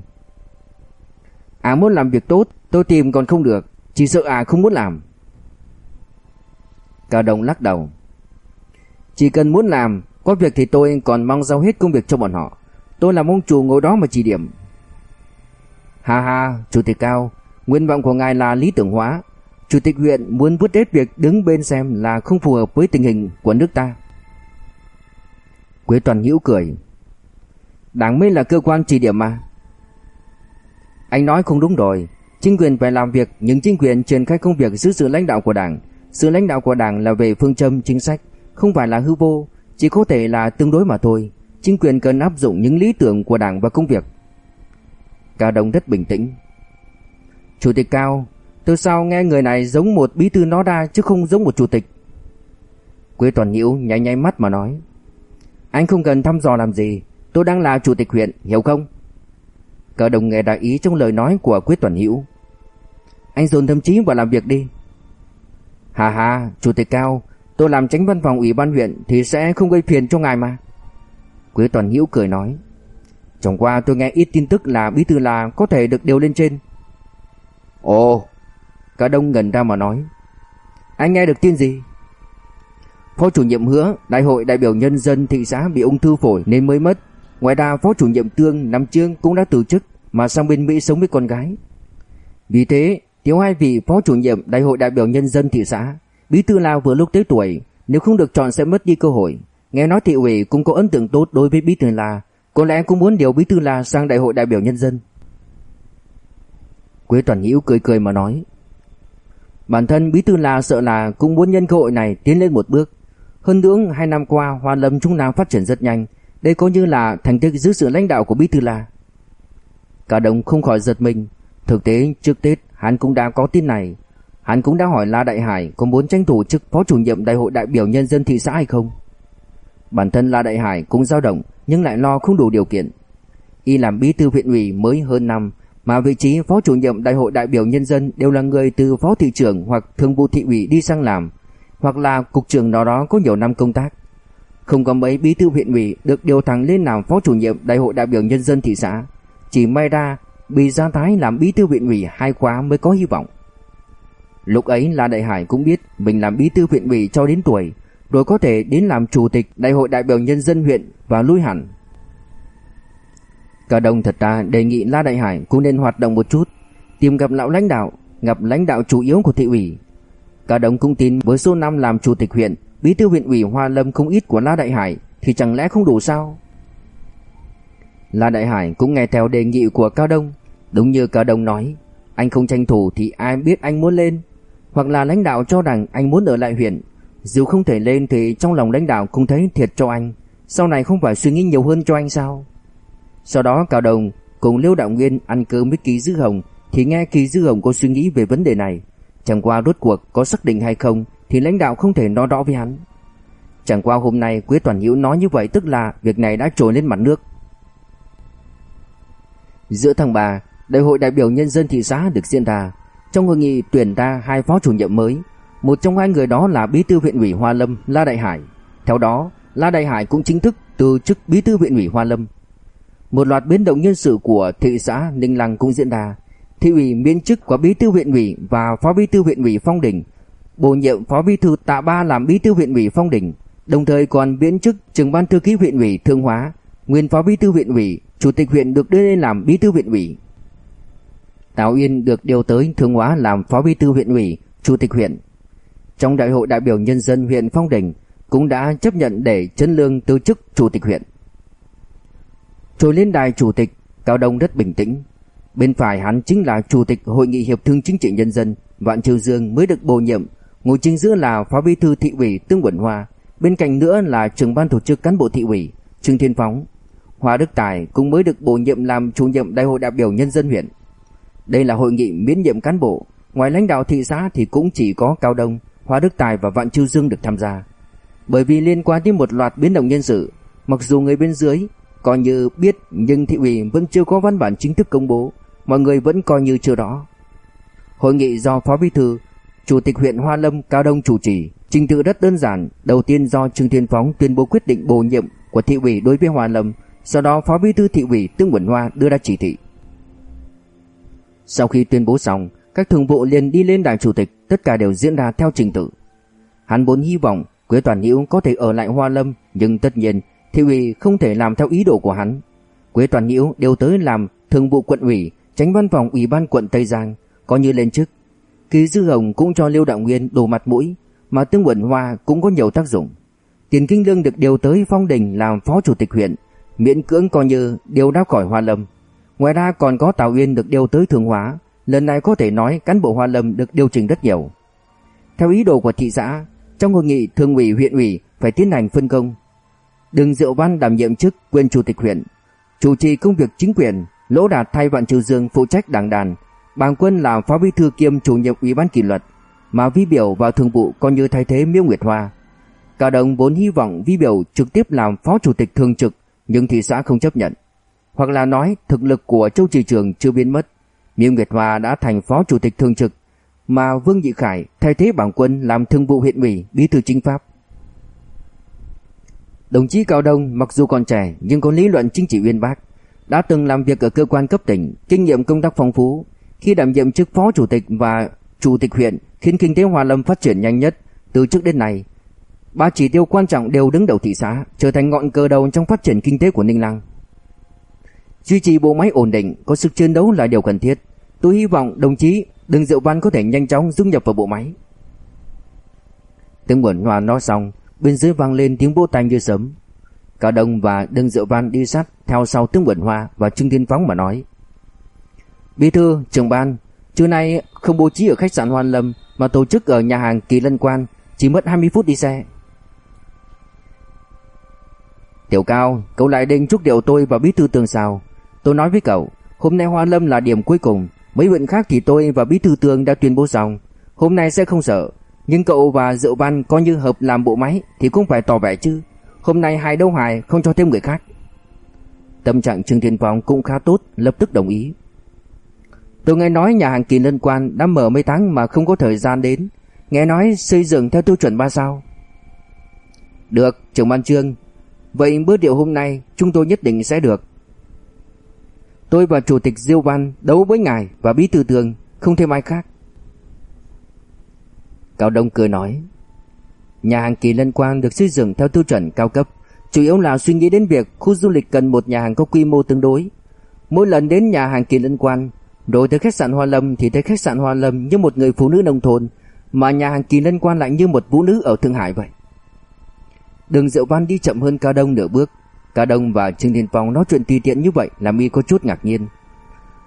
À muốn làm việc tốt, tôi tìm còn không được, chỉ sợ à không muốn làm. Cao Đồng lắc đầu. Chỉ cần muốn làm, có việc thì tôi còn mong giao hết công việc cho bọn họ. Tôi là ông chủ ngồi đó mà chỉ điểm. Ha ha, Chủ tịch Cao, nguyện vọng của ngài là lý tưởng hóa. Chủ tịch huyện muốn vứt hết việc đứng bên xem là không phù hợp với tình hình của nước ta. Quế Toàn Hữu cười. Đảng mới là cơ quan chỉ điểm mà. Anh nói không đúng rồi. Chính quyền phải làm việc, nhưng chính quyền triển khai công việc dưới sự lãnh đạo của đảng. Sự lãnh đạo của đảng là về phương châm chính sách, không phải là hư vô, chỉ có thể là tương đối mà thôi. Chính quyền cần áp dụng những lý tưởng của đảng và công việc. Cao Đông rất bình tĩnh. Chủ tịch Cao, từ sao nghe người này giống một bí thư nó đa chứ không giống một chủ tịch. Quế Toàn Nhiễu nháy nháy mắt mà nói. Anh không cần thăm dò làm gì, tôi đang là chủ tịch huyện, hiểu không? Cao Đông nghe đại ý trong lời nói của Quế Toàn Nhiễu. Anh dồn tâm trí vào làm việc đi. Hà hà, chủ tịch Cao, tôi làm tránh văn phòng ủy ban huyện thì sẽ không gây phiền cho ngài mà. Quế Toàn Nhiễu cười nói. Trong qua tôi nghe ít tin tức là bí thư là có thể được điều lên trên. Ồ, cả đông ngần ra mà nói. Anh nghe được tin gì? Phó chủ nhiệm hứa đại hội đại biểu nhân dân thị xã bị ung thư phổi nên mới mất. Ngoài ra phó chủ nhiệm Tương năm Trương cũng đã từ chức mà sang bên Mỹ sống với con gái. Vì thế, thiếu hai vị phó chủ nhiệm đại hội đại biểu nhân dân thị xã, bí thư Lào vừa lúc tới tuổi, nếu không được chọn sẽ mất đi cơ hội. Nghe nói thị ủy cũng có ấn tượng tốt đối với bí thư La, có lẽ cũng muốn điều bí thư La sang đại hội đại biểu nhân dân. Quế Toàn Hữu cười cười mà nói. Bản thân bí thư La sợ là cũng muốn nhân cơ hội này tiến lên một bước. Hơn nữa hai năm qua Hoa Lâm Trung Nam phát triển rất nhanh, đây có như là thành tích dưới sự lãnh đạo của bí thư La. Cả đồng không khỏi giật mình, thực tế trước Tết hắn cũng đã có tin này. Hắn cũng đã hỏi La Đại Hải có muốn tranh thủ chức phó chủ nhiệm đại hội đại biểu nhân dân thị xã hay không. Bản thân La Đại Hải cũng dao động nhưng lại lo không đủ điều kiện. Y làm bí thư huyện ủy mới hơn năm mà vị trí phó chủ nhiệm đại hội đại biểu nhân dân đều là người từ phó thị trưởng hoặc thường vụ thị ủy đi sang làm, hoặc là cục trưởng nào đó có nhiều năm công tác. Không có mấy bí thư huyện ủy được điều thẳng lên làm phó chủ nhiệm đại hội đại biểu nhân dân thị xã. Chỉ may ra bị Gia Thái làm bí thư huyện ủy hai khóa mới có hy vọng. Lúc ấy La Đại Hải cũng biết mình làm bí thư huyện ủy cho đến tuổi, rồi có thể đến làm chủ tịch đại hội đại biểu nhân dân huyện và lui hẳn. Cả đồng thật ra đề nghị La Đại Hải cũng nên hoạt động một chút, tìm gặp lão lãnh đạo, gặp lãnh đạo chủ yếu của thị ủy. Cả đồng cũng tin với số năm làm chủ tịch huyện, bí thư huyện ủy Hoa Lâm không ít của La Đại Hải thì chẳng lẽ không đủ sao? La Đại Hải cũng nghe theo đề nghị của Cao Đông, đúng như Cao Đông nói, anh không tranh thủ thì ai biết anh muốn lên, hoặc là lãnh đạo cho rằng anh muốn ở lại huyện, dù không thể lên thì trong lòng lãnh đạo cũng thấy thiệt cho anh, sau này không phải suy nghĩ nhiều hơn cho anh sao? Sau đó Cao Đồng cùng Liêu Đạo Nguyên ăn cơm với Kỳ Dư Hồng thì nghe Kỳ Dư Hồng có suy nghĩ về vấn đề này. Chẳng qua rốt cuộc có xác định hay không thì lãnh đạo không thể nói rõ với hắn. Chẳng qua hôm nay Quế Toàn Hữu nói như vậy tức là việc này đã trồi lên mặt nước. Giữa tháng 3, Đại hội đại biểu nhân dân thị xã được diễn ra. Trong hội nghị tuyển ra hai phó chủ nhiệm mới, một trong hai người đó là Bí thư huyện ủy Hoa Lâm La Đại Hải. Theo đó, La Đại Hải cũng chính thức từ chức Bí thư huyện ủy Hoa Lâm. Một loạt biến động nhân sự của thị xã Ninh Lăng cũng diễn ra. Thị ủy miễn chức của bí thư huyện ủy và phó bí thư huyện ủy Phong Đình, bổ nhiệm phó bí thư Tạ Ba làm bí thư huyện ủy Phong Đình, đồng thời còn miễn chức trưởng ban thư ký huyện ủy Thương Hóa, nguyên phó bí thư huyện ủy, chủ tịch huyện được đưa lên làm bí thư huyện ủy. Tào Yên được điều tới Thương Hóa làm phó bí thư huyện ủy, chủ tịch huyện. Trong đại hội đại biểu nhân dân huyện Phong Đình cũng đã chấp nhận để Trấn lương từ chức chủ tịch huyện. Trồi lên đài chủ tịch, Cao Đông rất bình tĩnh. Bên phải hắn chính là chủ tịch Hội nghị Hiệp thương Chính trị Nhân dân, Vạn Triều Dương mới được bổ nhiệm. Ngồi chính giữa là Phó Bí thư thị ủy Tương Quẩn Hoa, bên cạnh nữa là trưởng ban tổ chức cán bộ thị ủy Trương Thiên Phóng. Hoa Đức Tài cũng mới được bổ nhiệm làm chủ nhiệm Đại hội đại biểu nhân dân huyện. Đây là hội nghị miễn nhiệm cán bộ, ngoài lãnh đạo thị xã thì cũng chỉ có Cao Đông, Hoa Đức Tài và Vạn Chiêu Dương được tham gia. Bởi vì liên quan đến một loạt biến động nhân sự, mặc dù người bên dưới Coi như biết nhưng thị ủy vẫn chưa có văn bản chính thức công bố, mọi người vẫn coi như chưa rõ. Hội nghị do Phó Bí thư, Chủ tịch huyện Hoa Lâm Cao Đông chủ trì, trình tự rất đơn giản, đầu tiên do Trương Thiên Phóng tuyên bố quyết định bổ nhiệm của thị ủy đối với Hoa Lâm, sau đó Phó Bí thư thị ủy Tương Quẩn Hoa đưa ra chỉ thị. Sau khi tuyên bố xong, các thường vụ liền đi lên đài chủ tịch, tất cả đều diễn ra theo trình tự. Hắn vốn hy vọng Quế Toàn Hữu có thể ở lại Hoa Lâm, nhưng tất nhiên thị ủy không thể làm theo ý đồ của hắn. Quế Toàn Hữu đều tới làm thường vụ quận ủy, tránh văn phòng ủy ban quận Tây Giang, có như lên chức. Kỳ Dư Hồng cũng cho Liêu Đạo Nguyên đổ mặt mũi, mà Tương quận Hoa cũng có nhiều tác dụng. Tiền Kinh Lương được điều tới Phong Đình làm phó chủ tịch huyện, miễn cưỡng coi như điều đã khỏi Hoa Lâm. Ngoài ra còn có Tào Uyên được điều tới Thường Hóa, lần này có thể nói cán bộ Hoa Lâm được điều chỉnh rất nhiều. Theo ý đồ của thị xã, trong hội nghị thường ủy huyện ủy phải tiến hành phân công, Đường Diệu Văn đảm nhiệm chức quyền chủ tịch huyện, chủ trì công việc chính quyền, Lỗ Đạt thay Vạn Trừ Dương phụ trách đảng đàn, Bàng Quân làm phó bí thư kiêm chủ nhiệm ủy ban kỷ luật, mà Vi Biểu vào thường vụ coi như thay thế Miêu Nguyệt Hoa. Cả đồng vốn hy vọng Vi Biểu trực tiếp làm phó chủ tịch thường trực, nhưng thị xã không chấp nhận. Hoặc là nói thực lực của Châu Trì Trường chưa biến mất, Miêu Nguyệt Hòa đã thành phó chủ tịch thường trực, mà Vương Dị Khải thay thế bảng Quân làm thương vụ huyện ủy, bí thư chính pháp. Đồng chí Cao Đông mặc dù còn trẻ nhưng có lý luận chính trị uyên bác, đã từng làm việc ở cơ quan cấp tỉnh, kinh nghiệm công tác phong phú. Khi đảm nhiệm chức phó chủ tịch và chủ tịch huyện khiến kinh tế Hòa Lâm phát triển nhanh nhất từ trước đến nay. Ba chỉ tiêu quan trọng đều đứng đầu thị xã, trở thành ngọn cờ đầu trong phát triển kinh tế của Ninh Lăng. Duy trì bộ máy ổn định, có sức chiến đấu là điều cần thiết. Tôi hy vọng đồng chí Đừng Diệu Văn có thể nhanh chóng dung nhập vào bộ máy. Tiếng Quẩn Hoa nói xong, Bên dưới vang lên tiếng vỗ tay như sấm. Cả Đông và Đừng Diệu Văn đi sát theo sau Tướng Quẩn Hoa và Trương Thiên Phóng mà nói. Bí thư, trưởng ban, trưa nay không bố trí ở khách sạn Hoan Lâm mà tổ chức ở nhà hàng Kỳ Lân Quan, chỉ mất 20 phút đi xe. Tiểu Cao, cậu lại đinh chúc điệu tôi và bí thư tường sao. Tôi nói với cậu, hôm nay Hoa Lâm là điểm cuối cùng, mấy huyện khác thì tôi và bí thư tường đã tuyên bố xong, hôm nay sẽ không sợ, nhưng cậu và Diệu Văn coi như hợp làm bộ máy thì cũng phải tỏ vẻ chứ. Hôm nay hai đấu hài không cho thêm người khác. Tâm trạng Trương Thiên Phong cũng khá tốt Lập tức đồng ý. Tôi nghe nói nhà hàng kỳ liên quan đã mở mấy tháng mà không có thời gian đến. Nghe nói xây dựng theo tiêu chuẩn ba sao. Được, trưởng ban trương. Vậy bữa điệu hôm nay chúng tôi nhất định sẽ được. Tôi và Chủ tịch Diêu Văn đấu với ngài và Bí Thư Tường, Không thêm ai khác. Cao Đông cười nói, Nhà hàng kỳ lân quan được xây dựng theo tiêu chuẩn cao cấp, Chủ yếu là suy nghĩ đến việc khu du lịch cần một nhà hàng có quy mô tương đối. Mỗi lần đến nhà hàng kỳ lân quan Rồi tới khách sạn Hoa Lâm thì tới khách sạn Hoa Lâm như một người phụ nữ nông thôn, Mà nhà hàng kỳ lân quan lại như một vũ nữ ở Thượng Hải vậy. Đường Diệu Văn đi chậm hơn Cao Đông nửa bước. Cao Đông và Trương Thiên Phong nói chuyện tùy tiện như vậy làm y có chút ngạc nhiên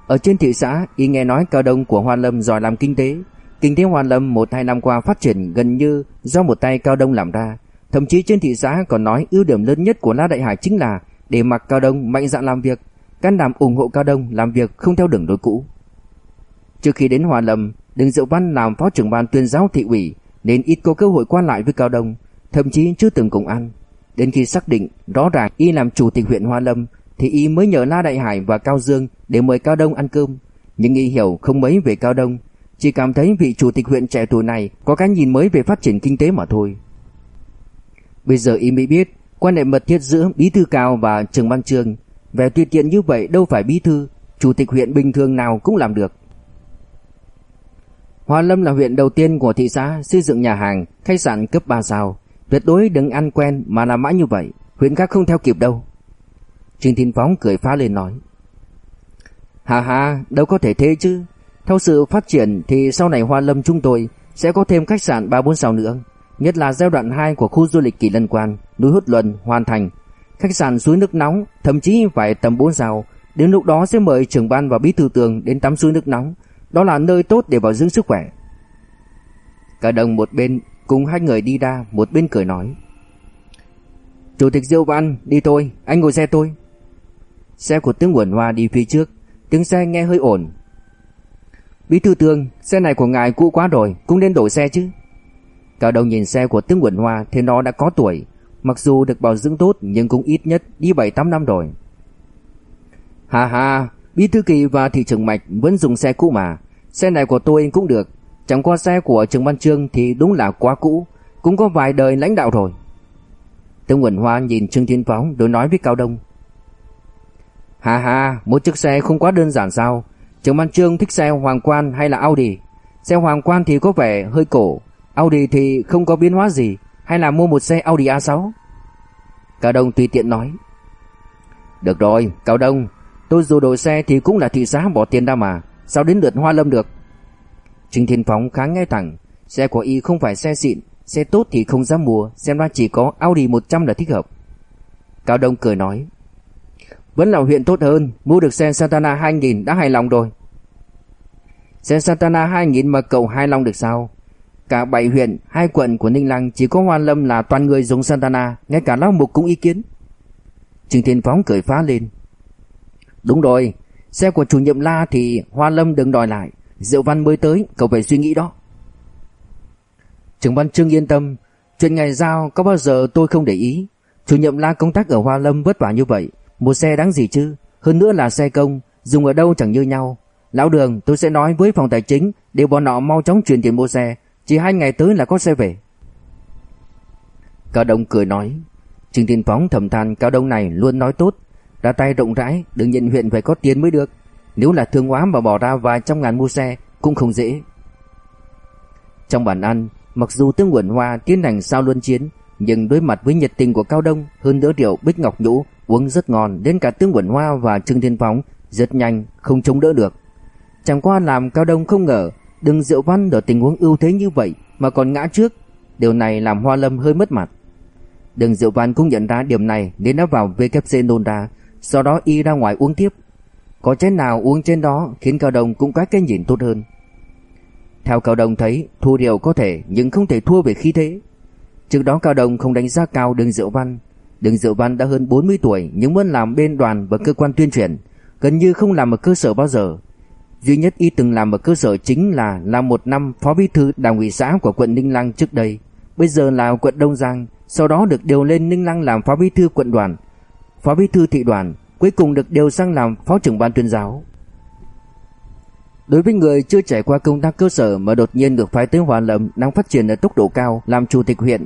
Ở trên thị xã y nghe nói Cao Đông của Hoa Lâm giỏi làm kinh tế Kinh tế Hoa Lâm một hai năm qua phát triển gần như do một tay Cao Đông làm ra Thậm chí trên thị xã còn nói ưu điểm lớn nhất của La Đại Hải chính là để mặc Cao Đông mạnh dạn làm việc, can đảm ủng hộ Cao Đông làm việc không theo đường lối cũ. Trước khi đến Hoa Lâm, Đừng Diệu Văn làm phó trưởng ban tuyên giáo thị ủy nên ít có cơ hội quan lại với Cao Đông, thậm chí chưa từng cùng ăn. Đến khi xác định rõ ràng y làm chủ tịch huyện Hoa Lâm thì y mới nhờ La Đại Hải và Cao Dương để mời Cao Đông ăn cơm. Nhưng y hiểu không mấy về Cao Đông, chỉ cảm thấy vị chủ tịch huyện trẻ tuổi này có cái nhìn mới về phát triển kinh tế mà thôi. Bây giờ y mới biết quan hệ mật thiết giữa bí thư cao và Trường ban trường về tùy tiện như vậy đâu phải bí thư, chủ tịch huyện bình thường nào cũng làm được. Hoa Lâm là huyện đầu tiên của thị xã xây dựng nhà hàng, khách sạn cấp 3 sao. Tuyệt đối đừng ăn quen mà làm mãi như vậy, huyện khác không theo kịp đâu. Trình Thiên Phóng cười phá lên nói. Hà hà, đâu có thể thế chứ. Theo sự phát triển thì sau này Hoa Lâm chúng tôi sẽ có thêm khách sạn 3-4 sao nữa. Nhất là giai đoạn 2 của khu du lịch Kỳ Lân Quan, núi Hút Luân hoàn thành. Khách sạn suối nước nóng, thậm chí phải tầm 4 sao. Đến lúc đó sẽ mời trưởng ban và bí thư tường đến tắm suối nước nóng. Đó là nơi tốt để bảo dưỡng sức khỏe. Cả đồng một bên cùng hai người đi ra, một bên cười nói. Chủ tịch Diêu Văn, đi thôi, anh ngồi xe tôi. Xe của tướng Quẩn Hoa đi phía trước, tiếng xe nghe hơi ổn. Bí thư tương xe này của ngài cũ quá rồi, cũng nên đổi xe chứ. Cao đầu nhìn xe của tướng Quẩn Hoa thì nó đã có tuổi, mặc dù được bảo dưỡng tốt nhưng cũng ít nhất đi 7-8 năm rồi. Hà hà, Bí thư kỳ và thị trưởng Mạch vẫn dùng xe cũ mà, xe này của tôi cũng được, chẳng qua xe của trường ban trương thì đúng là quá cũ, cũng có vài đời lãnh đạo rồi. Tướng nguyễn Hoa nhìn Trương Thiên Phóng rồi nói với Cao Đông. Hà hà, một chiếc xe không quá đơn giản sao? trường ban trương thích xe hoàng quan hay là Audi? Xe hoàng quan thì có vẻ hơi cổ, Audi thì không có biến hóa gì Hay là mua một xe Audi A6 Cao Đông tùy tiện nói Được rồi Cao Đông Tôi dù đổi xe thì cũng là thị xã bỏ tiền ra mà Sao đến lượt Hoa Lâm được Trình Thiên Phóng khá ngay thẳng Xe của y không phải xe xịn Xe tốt thì không dám mua Xem ra chỉ có Audi 100 là thích hợp Cao Đông cười nói Vẫn là huyện tốt hơn Mua được xe Santana 2000 đã hài lòng rồi Xe Santana 2000 mà cậu hài lòng được sao Cả bảy huyện, hai quận của Ninh Lăng chỉ có Hoa Lâm là toàn người dùng Santana, ngay cả Lão Mục cũng ý kiến. Trương Thiên Phóng cười phá lên. Đúng rồi, xe của chủ nhiệm La thì Hoa Lâm đừng đòi lại, Diệu Văn mới tới, cậu phải suy nghĩ đó. Trưởng ban Trương yên tâm, chuyện ngày giao có bao giờ tôi không để ý. Chủ nhiệm La công tác ở Hoa Lâm vất vả như vậy, một xe đáng gì chứ, hơn nữa là xe công, dùng ở đâu chẳng như nhau. Lão Đường, tôi sẽ nói với phòng tài chính để bọn họ mau chóng chuyển tiền mua xe, chỉ hai ngày tới là có xe về Cao Đông cười nói Trình Thiên Phóng thầm than Cao Đông này luôn nói tốt Ra tay rộng rãi Đừng nhận huyện phải có tiền mới được nếu là thương hóa mà bỏ ra vài trăm ngàn mua xe Cũng không dễ Trong bàn ăn Mặc dù tướng Quẩn Hoa tiến hành sao luân chiến Nhưng đối mặt với nhiệt tình của Cao Đông Hơn nữa rượu Bích Ngọc Nhũ Uống rất ngon Đến cả tướng Quẩn Hoa và Trương Thiên Phóng Rất nhanh không chống đỡ được Chẳng qua làm Cao Đông không ngờ Đừng Diệu Văn ở tình huống ưu thế như vậy mà còn ngã trước, điều này làm Hoa Lâm hơi mất mặt. Đừng Diệu Văn cũng nhận ra điểm này nên đã vào WC nôn ra, sau đó y ra ngoài uống tiếp. Có chén nào uống trên đó khiến Cao Đồng cũng có cái nhìn tốt hơn. Theo Cao Đồng thấy, thua điều có thể nhưng không thể thua về khí thế. Trước đó Cao Đồng không đánh giá cao Đường Diệu Văn. Đường Diệu Văn đã hơn 40 tuổi nhưng vẫn làm bên đoàn và cơ quan tuyên truyền, gần như không làm ở cơ sở bao giờ. Duy nhất y từng làm ở cơ sở chính là làm một năm phó bí thư đảng ủy xã của quận Ninh Lăng trước đây. Bây giờ là quận Đông Giang, sau đó được điều lên Ninh Lăng làm phó bí thư quận đoàn, phó bí thư thị đoàn, cuối cùng được điều sang làm phó trưởng ban tuyên giáo. Đối với người chưa trải qua công tác cơ sở mà đột nhiên được phái tới hòa Lâm đang phát triển ở tốc độ cao làm chủ tịch huyện,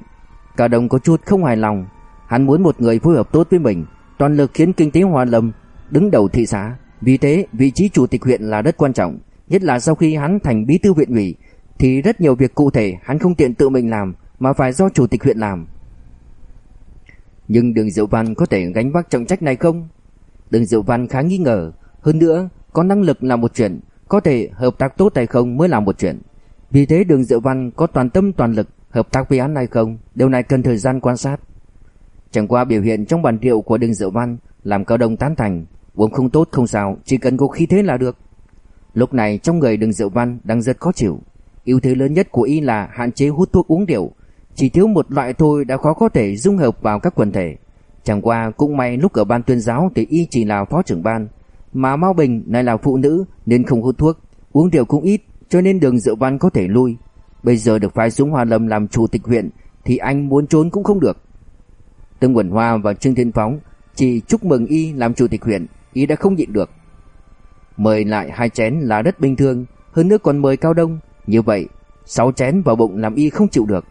cả đồng có chút không hài lòng. Hắn muốn một người phối hợp tốt với mình, toàn lực khiến kinh tế hòa Lâm đứng đầu thị xã. Vì thế, vị trí chủ tịch huyện là rất quan trọng, nhất là sau khi hắn thành bí thư huyện ủy thì rất nhiều việc cụ thể hắn không tiện tự mình làm mà phải do chủ tịch huyện làm. Nhưng Đường Diệu Văn có thể gánh vác trọng trách này không? Đường Diệu Văn khá nghi ngờ, hơn nữa, có năng lực là một chuyện, có thể hợp tác tốt hay không mới là một chuyện. Vì thế Đường Diệu Văn có toàn tâm toàn lực hợp tác với án hay không, điều này cần thời gian quan sát. Chẳng qua biểu hiện trong bản rượu của Đường Diệu Văn làm cao đông tán thành, uống không tốt không sao, chỉ cần có khí thế là được. Lúc này trong người Đường Diệu Văn đang rất khó chịu. ưu thế lớn nhất của y là hạn chế hút thuốc uống rượu, chỉ thiếu một loại thôi đã khó có thể dung hợp vào các quần thể. Chẳng qua cũng may lúc ở ban tuyên giáo thì y chỉ là phó trưởng ban, mà Mao Bình này là phụ nữ nên không hút thuốc, uống rượu cũng ít, cho nên Đường Diệu Văn có thể lui. Bây giờ được phái xuống Hoa Lâm làm chủ tịch huyện thì anh muốn trốn cũng không được. Tương Quẩn Hoa và Trương Thiên Phóng chỉ chúc mừng y làm chủ tịch huyện, y đã không nhịn được. Mời lại hai chén là rất bình thường, hơn nữa còn mời Cao Đông, như vậy sáu chén vào bụng làm y không chịu được.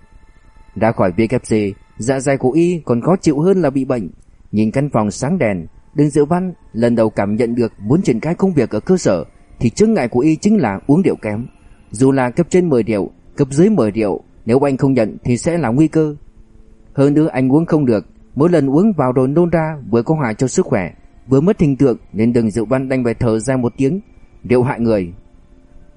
Ra khỏi VKC, dạ dày của y còn khó chịu hơn là bị bệnh. Nhìn căn phòng sáng đèn, Đừng Diệu Văn lần đầu cảm nhận được muốn triển khai công việc ở cơ sở thì chứng ngại của y chính là uống rượu kém. Dù là cấp trên 10 rượu, cấp dưới 10 rượu, nếu anh không nhận thì sẽ là nguy cơ. Hơn nữa anh uống không được, mỗi lần uống vào rồi nôn ra vừa có hại cho sức khỏe, vừa mất hình tượng nên Đừng Diệu Văn đành phải thở ra một tiếng, rượu hại người.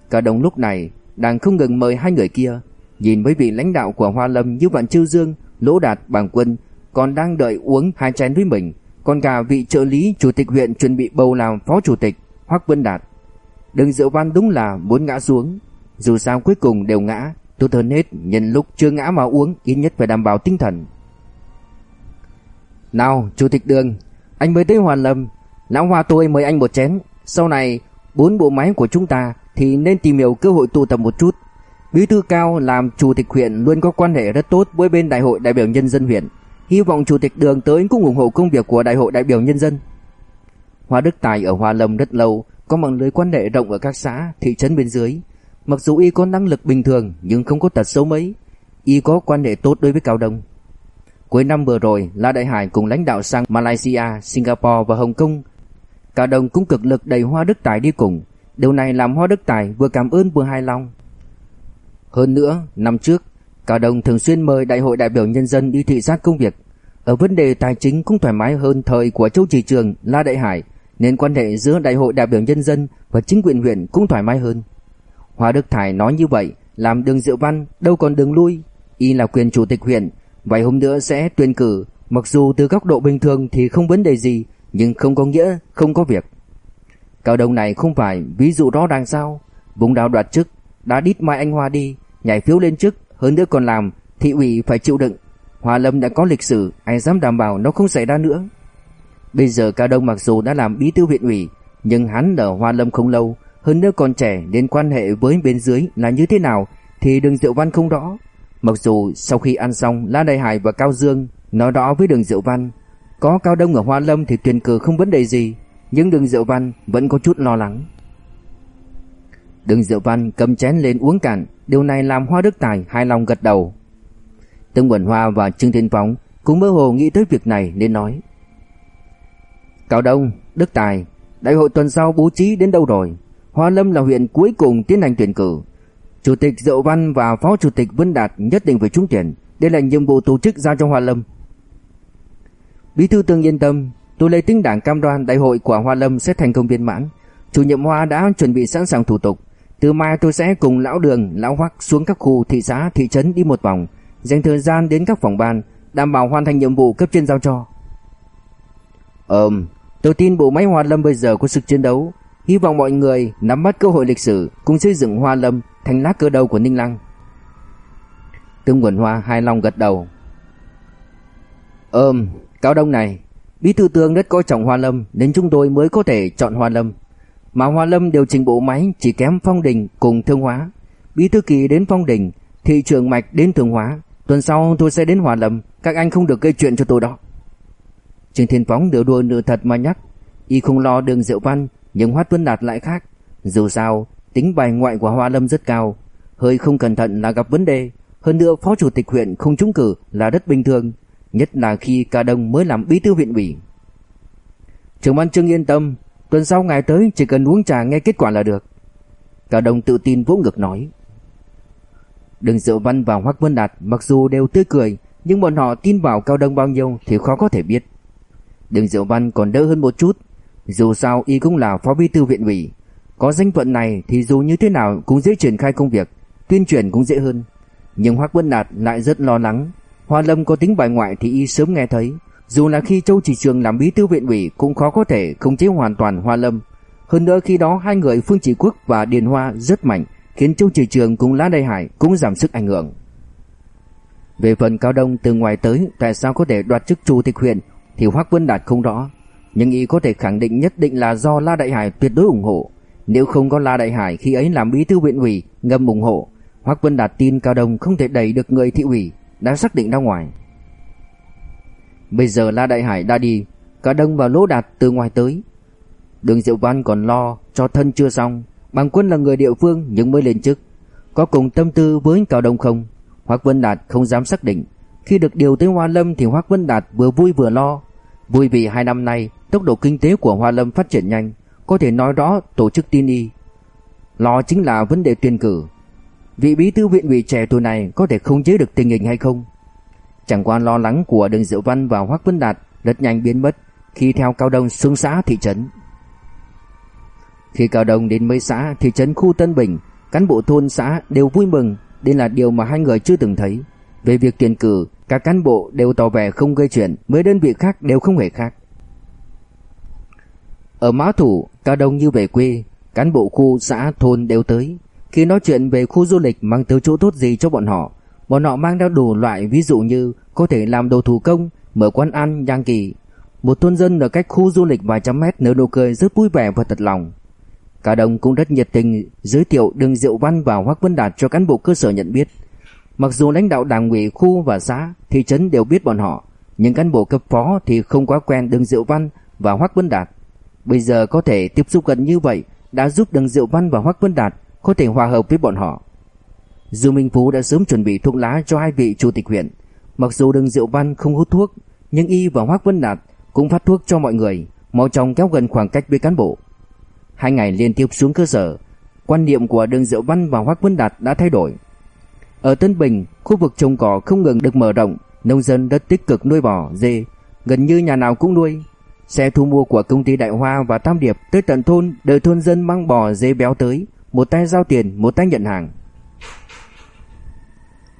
Cả đồng lúc này đang không ngừng mời hai người kia, nhìn mấy vị lãnh đạo của Hoa Lâm như Vạn Chiêu Dương, Lỗ Đạt, Bàng Quân còn đang đợi uống hai chén với mình còn cả vị trợ lý chủ tịch huyện chuẩn bị bầu làm phó chủ tịch Hoắc Vân Đạt. Đừng Diệu Văn đúng là muốn ngã xuống, dù sao cuối cùng đều ngã, tốt hơn hết nhân lúc chưa ngã mà uống ít nhất phải đảm bảo tinh thần. Nào, chủ tịch Đường, anh mới tới Hoàn Lâm, lão Hoa tôi mời anh một chén, sau này bốn bộ máy của chúng ta thì nên tìm hiểu cơ hội tụ tập một chút. Bí thư cao làm chủ tịch huyện luôn có quan hệ rất tốt với bên đại hội đại biểu nhân dân huyện. Hy vọng Chủ tịch Đường tới cũng ủng hộ công việc của Đại hội đại biểu nhân dân. Hoa Đức Tài ở Hoa Lâm rất lâu, có mạng lưới quan hệ rộng ở các xã, thị trấn bên dưới. Mặc dù y có năng lực bình thường nhưng không có tật xấu mấy, y có quan hệ tốt đối với Cao Đông. Cuối năm vừa rồi, La Đại Hải cùng lãnh đạo sang Malaysia, Singapore và Hồng Kông. Cao Đông cũng cực lực đẩy Hoa Đức Tài đi cùng. Điều này làm Hoa Đức Tài vừa cảm ơn vừa hài lòng. Hơn nữa, năm trước, Cao Đông thường xuyên mời Đại hội đại biểu nhân dân đi thị sát công việc. Ở vấn đề tài chính cũng thoải mái hơn thời của Châu trì Trường, La Đại Hải, nên quan hệ giữa Đại hội đại biểu nhân dân và chính quyền huyện cũng thoải mái hơn. hòa Đức Thải nói như vậy, làm đường Diệu Văn đâu còn đường lui, y là quyền chủ tịch huyện, vài hôm nữa sẽ tuyên cử, mặc dù từ góc độ bình thường thì không vấn đề gì, nhưng không có nghĩa không có việc. Cao Đông này không phải ví dụ rõ ràng sao? Vùng đào đoạt chức, đã đít Mai Anh Hoa đi, nhảy phiếu lên chức, hơn nữa còn làm thị ủy phải chịu đựng. Hòa Lâm đã có lịch sử, ai dám đảm bảo nó không xảy ra nữa. Bây giờ Cao Đông mặc dù đã làm bí thư huyện ủy, nhưng hắn ở Hoa Lâm không lâu, hơn nữa còn trẻ nên quan hệ với bên dưới là như thế nào thì Đường Diệu Văn không rõ. Mặc dù sau khi ăn xong, La Đại Hải và Cao Dương nói rõ với Đường Diệu Văn, có Cao Đông ở Hoa Lâm thì tuyển cử không vấn đề gì, nhưng Đường Diệu Văn vẫn có chút lo lắng. Đường Diệu Văn cầm chén lên uống cạn, điều này làm Hoa Đức Tài hài lòng gật đầu. Tương Quẩn Hoa và Trương Thiên Phóng cũng mơ hồ nghĩ tới việc này nên nói. Cao Đông, Đức Tài, đại hội tuần sau bố trí đến đâu rồi? Hoa Lâm là huyện cuối cùng tiến hành tuyển cử. Chủ tịch Diệu Văn và Phó Chủ tịch Vân Đạt nhất định phải trúng tuyển. Đây là nhiệm vụ tổ chức giao cho Hoa Lâm. Bí thư Tương yên tâm, tôi lấy tính đảng cam đoan đại hội của Hoa Lâm sẽ thành công viên mãn. Chủ nhiệm Hoa đã chuẩn bị sẵn sàng thủ tục. Từ mai tôi sẽ cùng lão Đường, lão Hoắc xuống các khu thị xã, thị trấn đi một vòng, dành thời gian đến các phòng ban, đảm bảo hoàn thành nhiệm vụ cấp trên giao cho. Ừm, tôi tin bộ máy Hoa Lâm bây giờ có sức chiến đấu, hy vọng mọi người nắm bắt cơ hội lịch sử cùng xây dựng Hoa Lâm thành lá cờ đầu của Ninh Lăng. Tương Quẩn Hoa hài lòng gật đầu. Ừm, Cao Đông này, Bí thư tướng rất coi trọng Hoa Lâm nên chúng tôi mới có thể chọn Hoa Lâm. Mà Hoa Lâm điều chỉnh bộ máy chỉ kém Phong Đình cùng Thương Hóa. Bí thư kỳ đến Phong Đình, thị trưởng Mạch đến Thương Hóa, Tuần sau tôi sẽ đến Hoa Lâm. Các anh không được gây chuyện cho tôi đó. Trương Thiên Phóng nửa đùa nửa thật mà nhắc. Y không lo đường Diệu Văn Nhưng Hoát Tuấn Đạt lại khác. Dù sao tính bài ngoại của Hoa Lâm rất cao. Hơi không cẩn thận là gặp vấn đề. Hơn nữa phó chủ tịch huyện không trúng cử là rất bình thường Nhất là khi cả đồng mới làm bí thư huyện ủy. Trưởng ban Trương yên tâm Tuần sau ngày tới, chỉ cần uống trà nghe kết quả là được. Cả đồng tự tin vỗ ngực nói. Đường Diệu Văn và Hoắc Vân Đạt, mặc dù đều tươi cười, Nhưng bọn họ tin vào Cao Đông bao nhiêu thì khó có thể biết. Đường Diệu Văn còn đỡ hơn một chút. Dù sao, y cũng là phó bí thư viện ủy. Có danh phận này thì dù như thế nào cũng dễ triển khai công việc, Tuyên truyền cũng dễ hơn. Nhưng Hoắc Vân Đạt lại rất lo lắng. Hoa Lâm có tính bài ngoại thì y sớm nghe thấy. Dù là khi Châu Chỉ Trường làm bí thư viện ủy Cũng khó có thể khống chế hoàn toàn Hoa Lâm. Hơn nữa khi đó, hai người Phương Chỉ Quốc và Điền Hoa rất mạnh, Khiến Châu Chỉ Trường cùng Lá Đại Hải cũng giảm sức ảnh hưởng. Về phần Cao Đông, từ ngoài tới, Tại sao có thể đoạt chức chủ tịch huyện Thì Hoắc Vân Đạt không rõ. Nhưng y có thể khẳng định nhất định là do La Đại Hải tuyệt đối ủng hộ. Nếu không có La Đại Hải khi ấy làm bí thư huyện ủy, ngầm ủng hộ Hoắc Vân Đạt tin Cao Đông không thể đẩy được người thị ủy, đã xác định ra ngoài. Bây giờ La Đại Hải đã đi, Cao Đông và Lỗ Đạt từ ngoài tới. Đường Diệu Văn còn lo cho thân chưa xong, Bằng Quân là người địa phương nhưng mới lên chức, có cùng tâm tư với Cao Đông không? Hoắc Vân Đạt không dám xác định. Khi được điều tới Hoa Lâm thì Hoắc Vân Đạt vừa vui vừa lo. Vui vì hai năm nay tốc độ kinh tế của Hoa Lâm phát triển nhanh, có thể nói đó tổ chức tin y. Lo chính là vấn đề tuyển cử, vị bí thư viện ủy trẻ tuổi này có thể khống chế được tình hình hay không. Chẳng qua lo lắng của Đường Diệu Văn và Hoắc Vân Đạt rất nhanh biến mất khi theo Cao Đông xuống xã thị trấn. Khi Cao Đông đến mấy xã thị trấn khu Tân Bình, cán bộ thôn xã đều vui mừng, đây là điều mà hai người chưa từng thấy. Về việc tiền cử, các cán bộ đều tỏ vẻ không gây chuyện, mấy đơn vị khác đều không hề khác. Ở Mã Thủ, Cao Đông như về quê, cán bộ khu xã thôn đều tới, khi nói chuyện về khu du lịch mang tới chỗ tốt gì cho bọn họ, bọn họ mang ra đủ loại ví dụ như có thể làm đồ thủ công, mở quán ăn, giang kỳ. Một thôn dân ở cách khu du lịch vài trăm mét nở nụ cười rất vui vẻ và thật lòng. Cả đồng cũng rất nhiệt tình giới thiệu đường Diệu Văn và Hoắc Vân Đạt cho cán bộ cơ sở nhận biết. Mặc dù lãnh đạo đảng ủy khu và xã, thị trấn đều biết bọn họ, nhưng cán bộ cấp phó thì không quá quen đường Diệu Văn và Hoắc Vân Đạt. Bây giờ có thể tiếp xúc gần như vậy đã giúp đường Diệu Văn và Hoắc Vân Đạt có thể hòa hợp với bọn họ. dù Minh Phú đã sớm chuẩn bị thuốc lá cho hai vị chủ tịch huyện. Mặc dù Đường Diệu Văn không hút thuốc, nhưng y và Hoắc Vân Đạt cũng phát thuốc cho mọi người, mau chóng kéo gần khoảng cách với cán bộ. Hai ngày liên tiếp xuống cơ sở, quan niệm của Đường Diệu Văn và Hoắc Vân Đạt đã thay đổi. Ở Tân Bình, khu vực trồng cỏ không ngừng được mở rộng, nông dân rất tích cực nuôi bò, dê, gần như nhà nào cũng nuôi. Xe thu mua của công ty Đại Hoa và Tam Điệp tới tận thôn, đợi thôn dân mang bò dê béo tới, một tay giao tiền, một tay nhận hàng.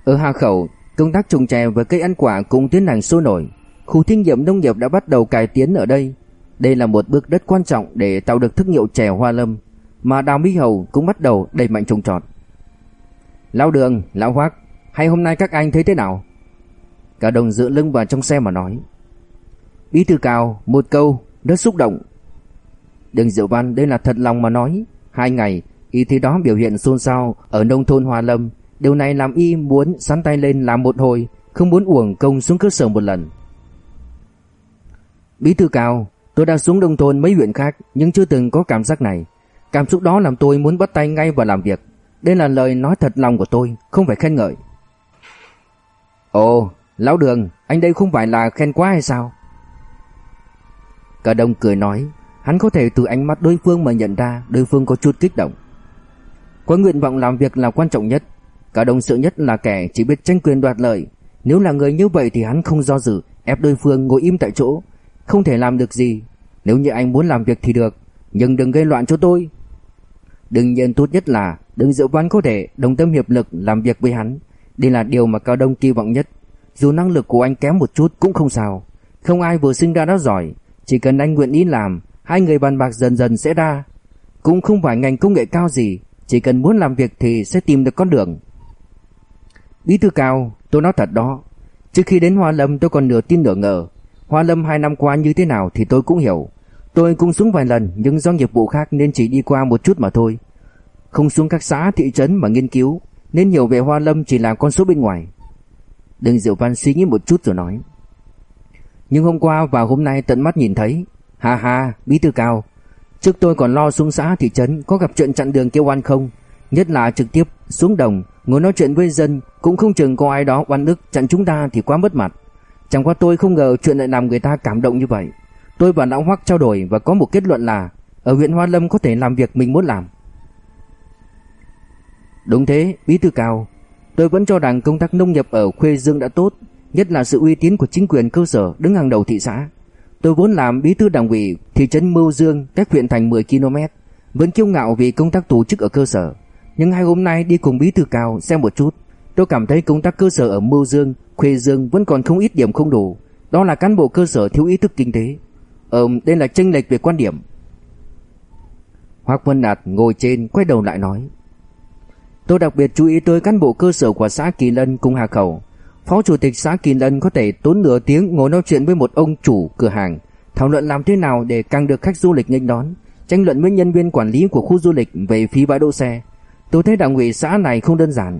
Ở Hà Khẩu, công tác trồng chè và cây ăn quả cũng tiến hành sôi nổi. Khu thí nghiệm nông nghiệp đã bắt đầu cải tiến ở đây. Đây là một bước rất quan trọng để tạo được thương hiệu chè Hoa Lâm, mà Đào Mỹ Hầu cũng bắt đầu đẩy mạnh trồng trọt. Lão Đường, Lão Hoắc, hay hôm nay các anh thấy thế nào? Cả đồng dựa lưng vào trong xe mà nói. Bí thư cao, một câu, rất xúc động. Đường Diệu Văn đây là thật lòng mà nói. Hai ngày, Y thế đó biểu hiện xôn xao ở nông thôn Hoa Lâm, điều này làm y muốn sắn tay lên làm một hồi, không muốn uổng công xuống cơ sở một lần. Bí thư cao, tôi đã xuống nông thôn mấy huyện khác nhưng chưa từng có cảm giác này. Cảm xúc đó làm tôi muốn bắt tay ngay vào làm việc. Đây là lời nói thật lòng của tôi, không phải khen ngợi. Ồ, lão đường, anh đây không phải là khen quá hay sao? Cả đông cười nói, hắn có thể từ ánh mắt đối phương mà nhận ra đối phương có chút kích động. Có nguyện vọng làm việc là quan trọng nhất Cả đồng sự nhất là kẻ chỉ biết tranh quyền đoạt lợi. Nếu là người như vậy thì hắn không do dự, Ép đối phương ngồi im tại chỗ. Không thể làm được gì. Nếu như anh muốn làm việc thì được, Nhưng đừng gây loạn cho tôi. Đương nhiên tốt nhất là Đừng dự ván có thể đồng tâm hiệp lực làm việc với hắn. Đây là điều mà Cao Đông kỳ vọng nhất. Dù năng lực của anh kém một chút cũng không sao. Không ai vừa sinh ra đã giỏi. Chỉ cần anh nguyện ý làm, Hai người bàn bạc dần dần sẽ ra. Cũng không phải ngành công nghệ cao gì. Chỉ cần muốn làm việc thì sẽ tìm được con đường. Bí thư cao Tôi nói thật đó. Trước khi đến Hoa Lâm tôi còn nửa tin nửa ngờ. Hoa Lâm hai năm qua như thế nào thì tôi cũng hiểu. Tôi cũng xuống vài lần Nhưng do nghiệp vụ khác nên chỉ đi qua một chút mà thôi. Không xuống các xã thị trấn mà nghiên cứu Nên hiểu về Hoa Lâm chỉ là con số bên ngoài. Đừng Diệu Văn suy nghĩ một chút rồi nói. Nhưng hôm qua và hôm nay tận mắt nhìn thấy, ha ha, bí thư cao. Trước tôi còn lo xuống xã thị trấn có gặp chuyện chặn đường kêu oan không, nhất là trực tiếp xuống đồng ngồi nói chuyện với dân cũng không chừng có ai đó oan ức chặn chúng ta thì quá mất mặt. Chẳng qua tôi không ngờ chuyện lại làm người ta cảm động như vậy. Tôi và lão Hoắc trao đổi và có một kết luận là ở huyện Hoa Lâm có thể làm việc mình muốn làm. Đúng thế, bí thư cao. Tôi vẫn cho rằng công tác nông nghiệp ở Khuê Dương đã tốt, nhất là sự uy tín của chính quyền cơ sở đứng hàng đầu thị xã. Tôi vốn làm bí thư đảng ủy thị trấn Mưu Dương, cách huyện thành 10 km, vẫn kiêu ngạo vì công tác tổ chức ở cơ sở. Nhưng hai hôm nay đi cùng bí thư cao xem một chút, tôi cảm thấy công tác cơ sở ở Mưu Dương, Khuê Dương vẫn còn không ít điểm không đủ. Đó là cán bộ cơ sở thiếu ý thức kinh tế. Ờ, đây là chênh lệch về quan điểm. Hoác Vân Đạt ngồi trên quay đầu lại nói: Tôi đặc biệt chú ý tới cán bộ cơ sở của xã Kỳ Lân cùng Hà Khẩu. Phó chủ tịch xã Kỳ Lân có thể tốn nửa tiếng ngồi nói chuyện với một ông chủ cửa hàng, thảo luận làm thế nào để càng được khách du lịch nhanh đón, tranh luận với nhân viên quản lý của khu du lịch về phí bãi đỗ xe. Tôi thấy đảng ủy xã này không đơn giản,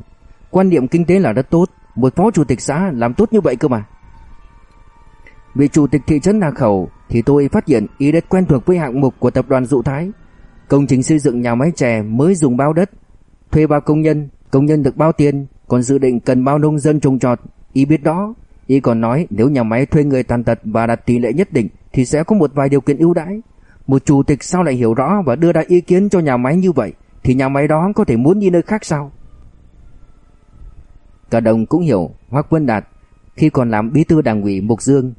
quan niệm kinh tế là rất tốt, một phó chủ tịch xã làm tốt như vậy cơ mà. Vị chủ tịch thị trấn Hà Khẩu thì tôi phát hiện ý rất quen thuộc với hạng mục của tập đoàn Dụ Thái. Công trình xây dựng nhà máy chè mới dùng bao đất, thuê bao công nhân, công nhân được bao tiền, còn dự định cần bao nông dân trồng trọt, ý biết đó. Ý còn nói nếu nhà máy thuê người tàn tật và đặt tỷ lệ nhất định thì sẽ có một vài điều kiện ưu đãi. Một chủ tịch sao lại hiểu rõ và đưa ra ý kiến cho nhà máy như vậy thì nhà máy đó có thể muốn đi nơi khác sao? Cả đồng cũng hiểu Hoắc Vân Đạt khi còn làm bí thư đảng ủy Mục Dương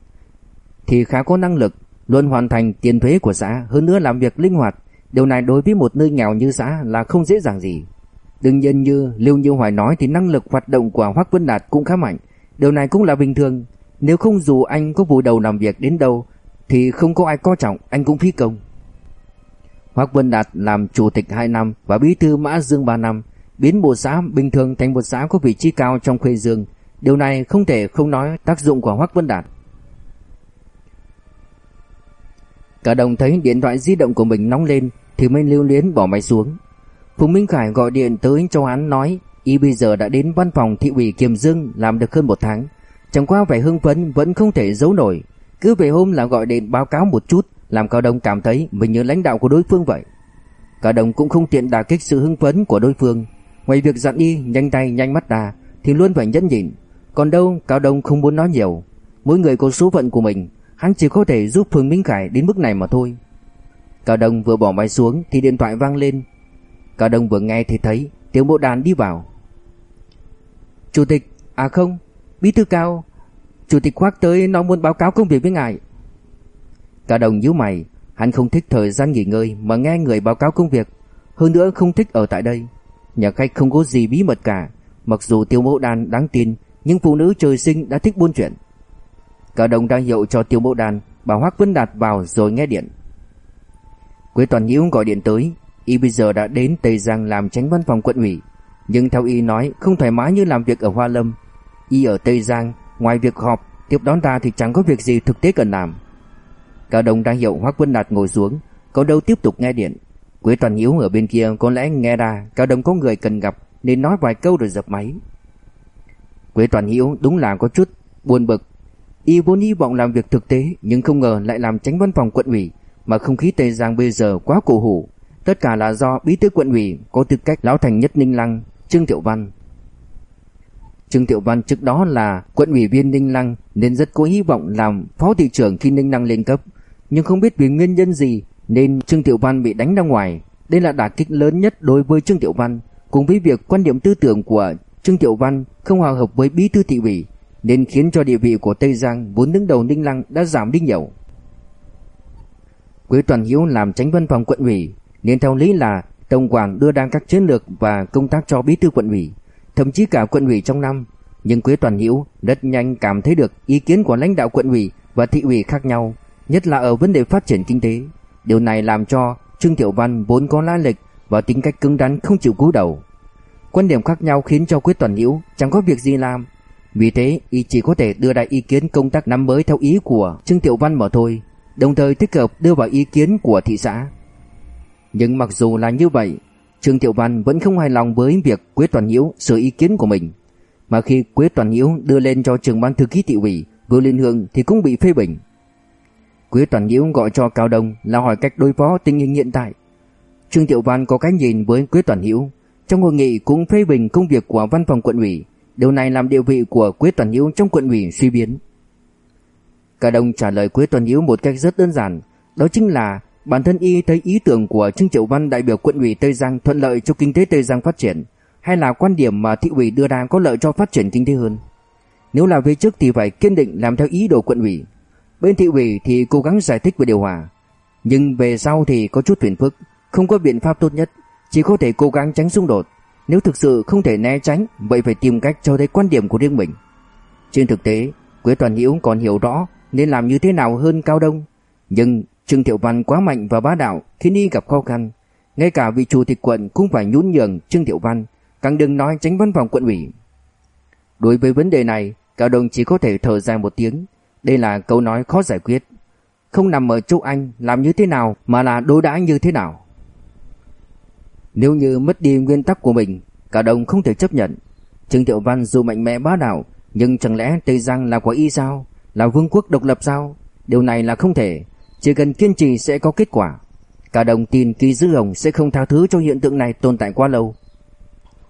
thì khá có năng lực, luôn hoàn thành tiền thuế của xã, hơn nữa làm việc linh hoạt, điều này đối với một nơi nghèo như xã là không dễ dàng gì. Đương nhiên như Lưu Như Hoài nói thì năng lực hoạt động của Hoắc Vân Đạt cũng khá mạnh, điều này cũng là bình thường, nếu không dù anh có vụ đầu làm việc đến đâu thì không có ai coi trọng, anh cũng phí công. Hoắc Vân Đạt làm chủ tịch 2 năm và bí thư Mã Dương 3 năm, biến bộ xã bình thường thành một xã có vị trí cao trong Khuê Dương. Điều này không thể không nói tác dụng của Hoắc Vân Đạt. Cả đồng thấy điện thoại di động của mình nóng lên thì mới lưu luyến bỏ máy xuống. Phùng Minh Khải gọi điện tới cho hắn nói y bây giờ đã đến văn phòng thị ủy Kiềm Dương làm được hơn một tháng. Chẳng qua vẻ hưng phấn vẫn không thể giấu nổi. Cứ về hôm là gọi điện báo cáo một chút làm Cao Đông cảm thấy mình như lãnh đạo của đối phương vậy. Cao Đông cũng không tiện đả kích sự hưng phấn của đối phương. Ngoài việc dặn y nhanh tay nhanh mắt ra thì luôn phải nhẫn nhịn. Còn đâu Cao Đông không muốn nói nhiều. Mỗi người có số phận của mình, hắn chỉ có thể giúp Phương Minh Khải đến mức này mà thôi. Cao Đông vừa bỏ máy xuống thì điện thoại vang lên. Cao Đông vừa nghe thì thấy Tiểu Bộ Đàn đi vào. Chủ tịch, à không, Bí thư Cao, Chủ tịch khoác tới nói muốn báo cáo công việc với ngài. Cả đồng nhíu mày, hắn không thích thời gian nghỉ ngơi mà nghe người báo cáo công việc, hơn nữa không thích ở tại đây. Nhà khách không có gì bí mật cả, mặc dù Tiêu Mộ Đan đáng tin, nhưng phụ nữ trời sinh đã thích buôn chuyện. Cả đồng đang hiệu cho Tiêu Mộ Đan bảo Hoắc Vân Đạt vào rồi nghe điện. Quế Toàn Nhiễu gọi điện tới, y bây giờ đã đến Tây Giang làm tránh văn phòng quận ủy, nhưng theo y nói không thoải mái như làm việc ở Hoa Lâm. Y ở Tây Giang, ngoài việc họp, tiếp đón ta thì chẳng có việc gì thực tế cần làm. Cao Đông ra hiệu Hoắc Quân Đạt ngồi xuống, Cao Đâu tiếp tục nghe điện. Quế Toàn Hiếu ở bên kia có lẽ nghe ra Cao Đông có người cần gặp nên nói vài câu rồi dập máy. Quế Toàn Hiếu đúng là có chút buồn bực. Y vốn hy vọng làm việc thực tế nhưng không ngờ lại làm tránh văn phòng quận ủy mà không khí Tây Giang bây giờ quá cổ hủ. Tất cả là do bí thư quận ủy có tư cách lão thành nhất Ninh Lăng, Trương Thiệu Văn. Trương Thiệu Văn trước đó là quận ủy viên Ninh Lăng nên rất có hy vọng làm phó thị trưởng khi Ninh Lăng lên cấp nhưng không biết vì nguyên nhân gì nên Trương Tiểu Văn bị đánh ra ngoài. Đây là đả kích lớn nhất đối với Trương Tiểu Văn, cùng với việc quan điểm tư tưởng của Trương Tiểu Văn không hòa hợp với bí thư thị ủy, nên khiến cho địa vị của Tây Giang vốn đứng đầu Ninh Lăng đã giảm đi nhiều. Quế Toàn Hiếu làm tránh văn phòng quận ủy, nên theo lý là tổng quản đưa ra các chiến lược và công tác cho bí thư quận ủy, thậm chí cả quận ủy trong năm. Nhưng Quế Toàn Hiếu rất nhanh cảm thấy được ý kiến của lãnh đạo quận ủy và thị ủy khác nhau, nhất là ở vấn đề phát triển kinh tế. Điều này làm cho Trương Tiểu Văn vốn có lai lịch và tính cách cứng rắn không chịu cúi đầu. Quan điểm khác nhau khiến cho Quyết Toàn hiễu chẳng có việc gì làm. Vì thế, y chỉ có thể đưa ra ý kiến công tác năm mới theo ý của Trương Tiểu Văn mà thôi, đồng thời tích hợp đưa vào ý kiến của thị xã. Nhưng mặc dù là như vậy, Trương Tiểu Văn vẫn không hài lòng với việc Quế Toàn Nhiễu sửa ý kiến của mình. Mà khi Quế Toàn Nhiễu đưa lên cho trường ban thư ký thị ủy Vừa Liên Hương thì cũng bị phê bình Quế Toàn Nhiễu gọi cho Cao Đông là hỏi cách đối phó tình hình hiện tại Trương Tiểu Văn có cái nhìn với Quế Toàn Nhiễu Trong hội nghị cũng phê bình công việc của văn phòng quận ủy, Điều này làm địa vị của Quế Toàn Nhiễu trong quận ủy suy biến Cao Đông trả lời Quế Toàn Nhiễu một cách rất đơn giản, Đó chính là bản thân y thấy ý tưởng của Trương Triệu Văn đại biểu quận ủy Tây Giang thuận lợi cho kinh tế Tây Giang phát triển, hay là quan điểm mà thị ủy đưa ra có lợi cho phát triển kinh tế hơn. Nếu là về trước thì phải kiên định làm theo ý đồ quận ủy. Bên thị ủy thì cố gắng giải thích về điều hòa. Nhưng về sau thì có chút phiền phức, không có biện pháp tốt nhất, chỉ có thể cố gắng tránh xung đột. Nếu thực sự không thể né tránh, vậy phải tìm cách cho thấy quan điểm của riêng mình. Trên thực tế, Quế Toàn Hiễu còn hiểu rõ nên làm như thế nào hơn Cao Đông. Nhưng Trương Thiệu Văn quá mạnh và bá đạo khiến y gặp khó khăn. Ngay cả vị chủ tịch quận cũng phải nhún nhường Trương Thiệu Văn, càng đừng nói tránh văn phòng quận ủy. Đối với vấn đề này, Cao Đông chỉ có thể thở dài một tiếng. Đây là câu nói khó giải quyết. Không nằm ở chỗ anh làm như thế nào mà là đối đãi như thế nào. Nếu như mất đi nguyên tắc của mình, cả đồng không thể chấp nhận. Trương Thiệu Văn dù mạnh mẽ bá đạo, nhưng chẳng lẽ Tây Giang là của y sao? Là vương quốc độc lập sao? Điều này là không thể. Chỉ cần kiên trì sẽ có kết quả. Cả đồng tin Kỳ Dư Hồng sẽ không tha thứ cho hiện tượng này tồn tại quá lâu.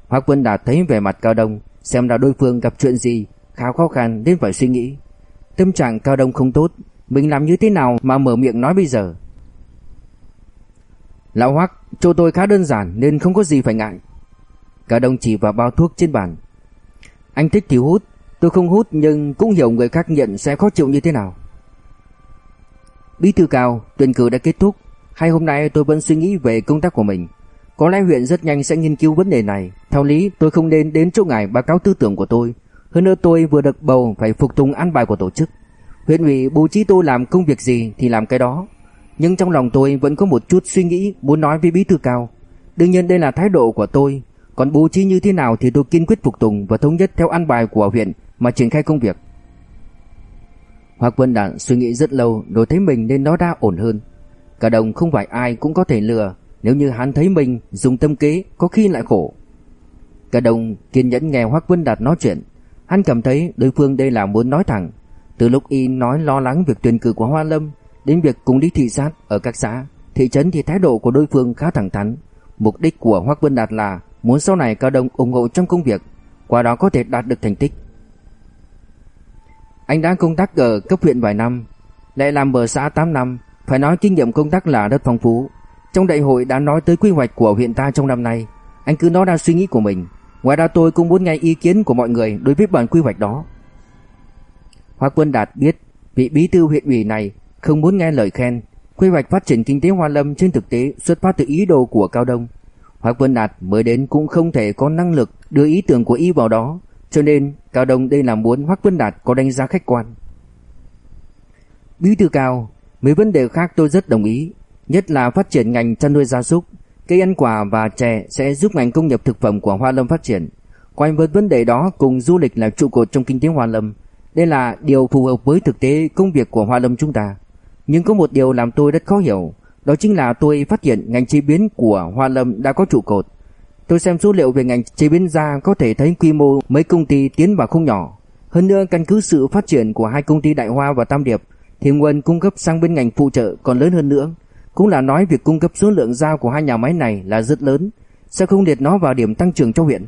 Hoắc Vân Đạt thấy vẻ mặt Cao Đông, xem là đối phương gặp chuyện gì, khá khó khăn đến phải suy nghĩ. Tâm trạng Cao Đông không tốt, mình làm như thế nào mà mở miệng nói bây giờ? Lão Hoắc, chỗ tôi khá đơn giản nên không có gì phải ngại. Cao Đông chỉ vào bao thuốc trên bàn. Anh thích thì hút, tôi không hút nhưng cũng hiểu người khác nhận sẽ khó chịu như thế nào. Bí thư cao, tuyển cử đã kết thúc. Hai hôm nay tôi vẫn suy nghĩ về công tác của mình. Có lẽ huyện rất nhanh sẽ nghiên cứu vấn đề này. Theo lý, tôi không nên đến chỗ ngài báo cáo tư tưởng của tôi. Hơn nữa tôi vừa được bầu phải phục tùng an bài của tổ chức. Huyện ủy bố trí tôi làm công việc gì thì làm cái đó. Nhưng trong lòng tôi vẫn có một chút suy nghĩ muốn nói với bí thư cao. Đương nhiên đây là thái độ của tôi. Còn bố trí như thế nào thì tôi kiên quyết phục tùng và thống nhất theo an bài của huyện mà triển khai công việc. Hoắc Vân Đản suy nghĩ rất lâu rồi thấy mình nên nói ra ổn hơn. Cả đồng không phải ai cũng có thể lừa, nếu như hắn thấy mình dùng tâm kế có khi lại khổ. Cả đồng kiên nhẫn nghe Hoác Vân Đạt nói chuyện, hắn cảm thấy đối phương đây là muốn nói thẳng. Từ lúc y nói lo lắng việc tuyển cử của Hoa Lâm đến việc cùng đi thị sát ở các xã, thị trấn thì thái độ của đối phương khá thẳng thắn. Mục đích của Hoác Vân Đạt là muốn sau này Cao Đông ủng hộ trong công việc, qua đó có thể đạt được thành tích. Anh đã công tác ở cấp huyện vài năm, lại làm ở xã 8 năm, phải nói kinh nghiệm công tác là rất phong phú. Trong đại hội đã nói tới quy hoạch của huyện ta trong năm nay, anh cứ nói ra suy nghĩ của mình. Ngoài ra tôi cũng muốn nghe ý kiến của mọi người đối với bản quy hoạch đó. Hoa Quân Đạt biết vị bí thư huyện ủy này không muốn nghe lời khen. Quy hoạch phát triển kinh tế Hoa Lâm trên thực tế xuất phát từ ý đồ của Cao Đông. Hoa Quân Đạt mới đến cũng không thể có năng lực đưa ý tưởng của y vào đó, cho nên Cao Đông đây là muốn Hoa Quân Đạt có đánh giá khách quan. Bí thư Cao, mấy vấn đề khác tôi rất đồng ý, nhất là phát triển ngành chăn nuôi gia súc, cây ăn quả và chè sẽ giúp ngành công nghiệp thực phẩm của Hoa Lâm phát triển. Quanh với vấn đề đó cùng du lịch là trụ cột trong kinh tế Hoa Lâm, đây là điều phù hợp với thực tế công việc của Hoa Lâm chúng ta. Nhưng có một điều làm tôi rất khó hiểu, đó chính là tôi phát hiện ngành chế biến của Hoa Lâm đã có trụ cột, Tôi xem số liệu về ngành chế biến ra có thể thấy quy mô mấy công ty tiến vào không nhỏ. Hơn nữa căn cứ sự phát triển của hai công ty Đại Hoa và Tam Điệp thì nguồn cung cấp sang bên ngành phụ trợ còn lớn hơn nữa. Cũng là nói việc cung cấp số lượng dao của hai nhà máy này là rất lớn. sẽ không liệt nó vào điểm tăng trưởng cho huyện?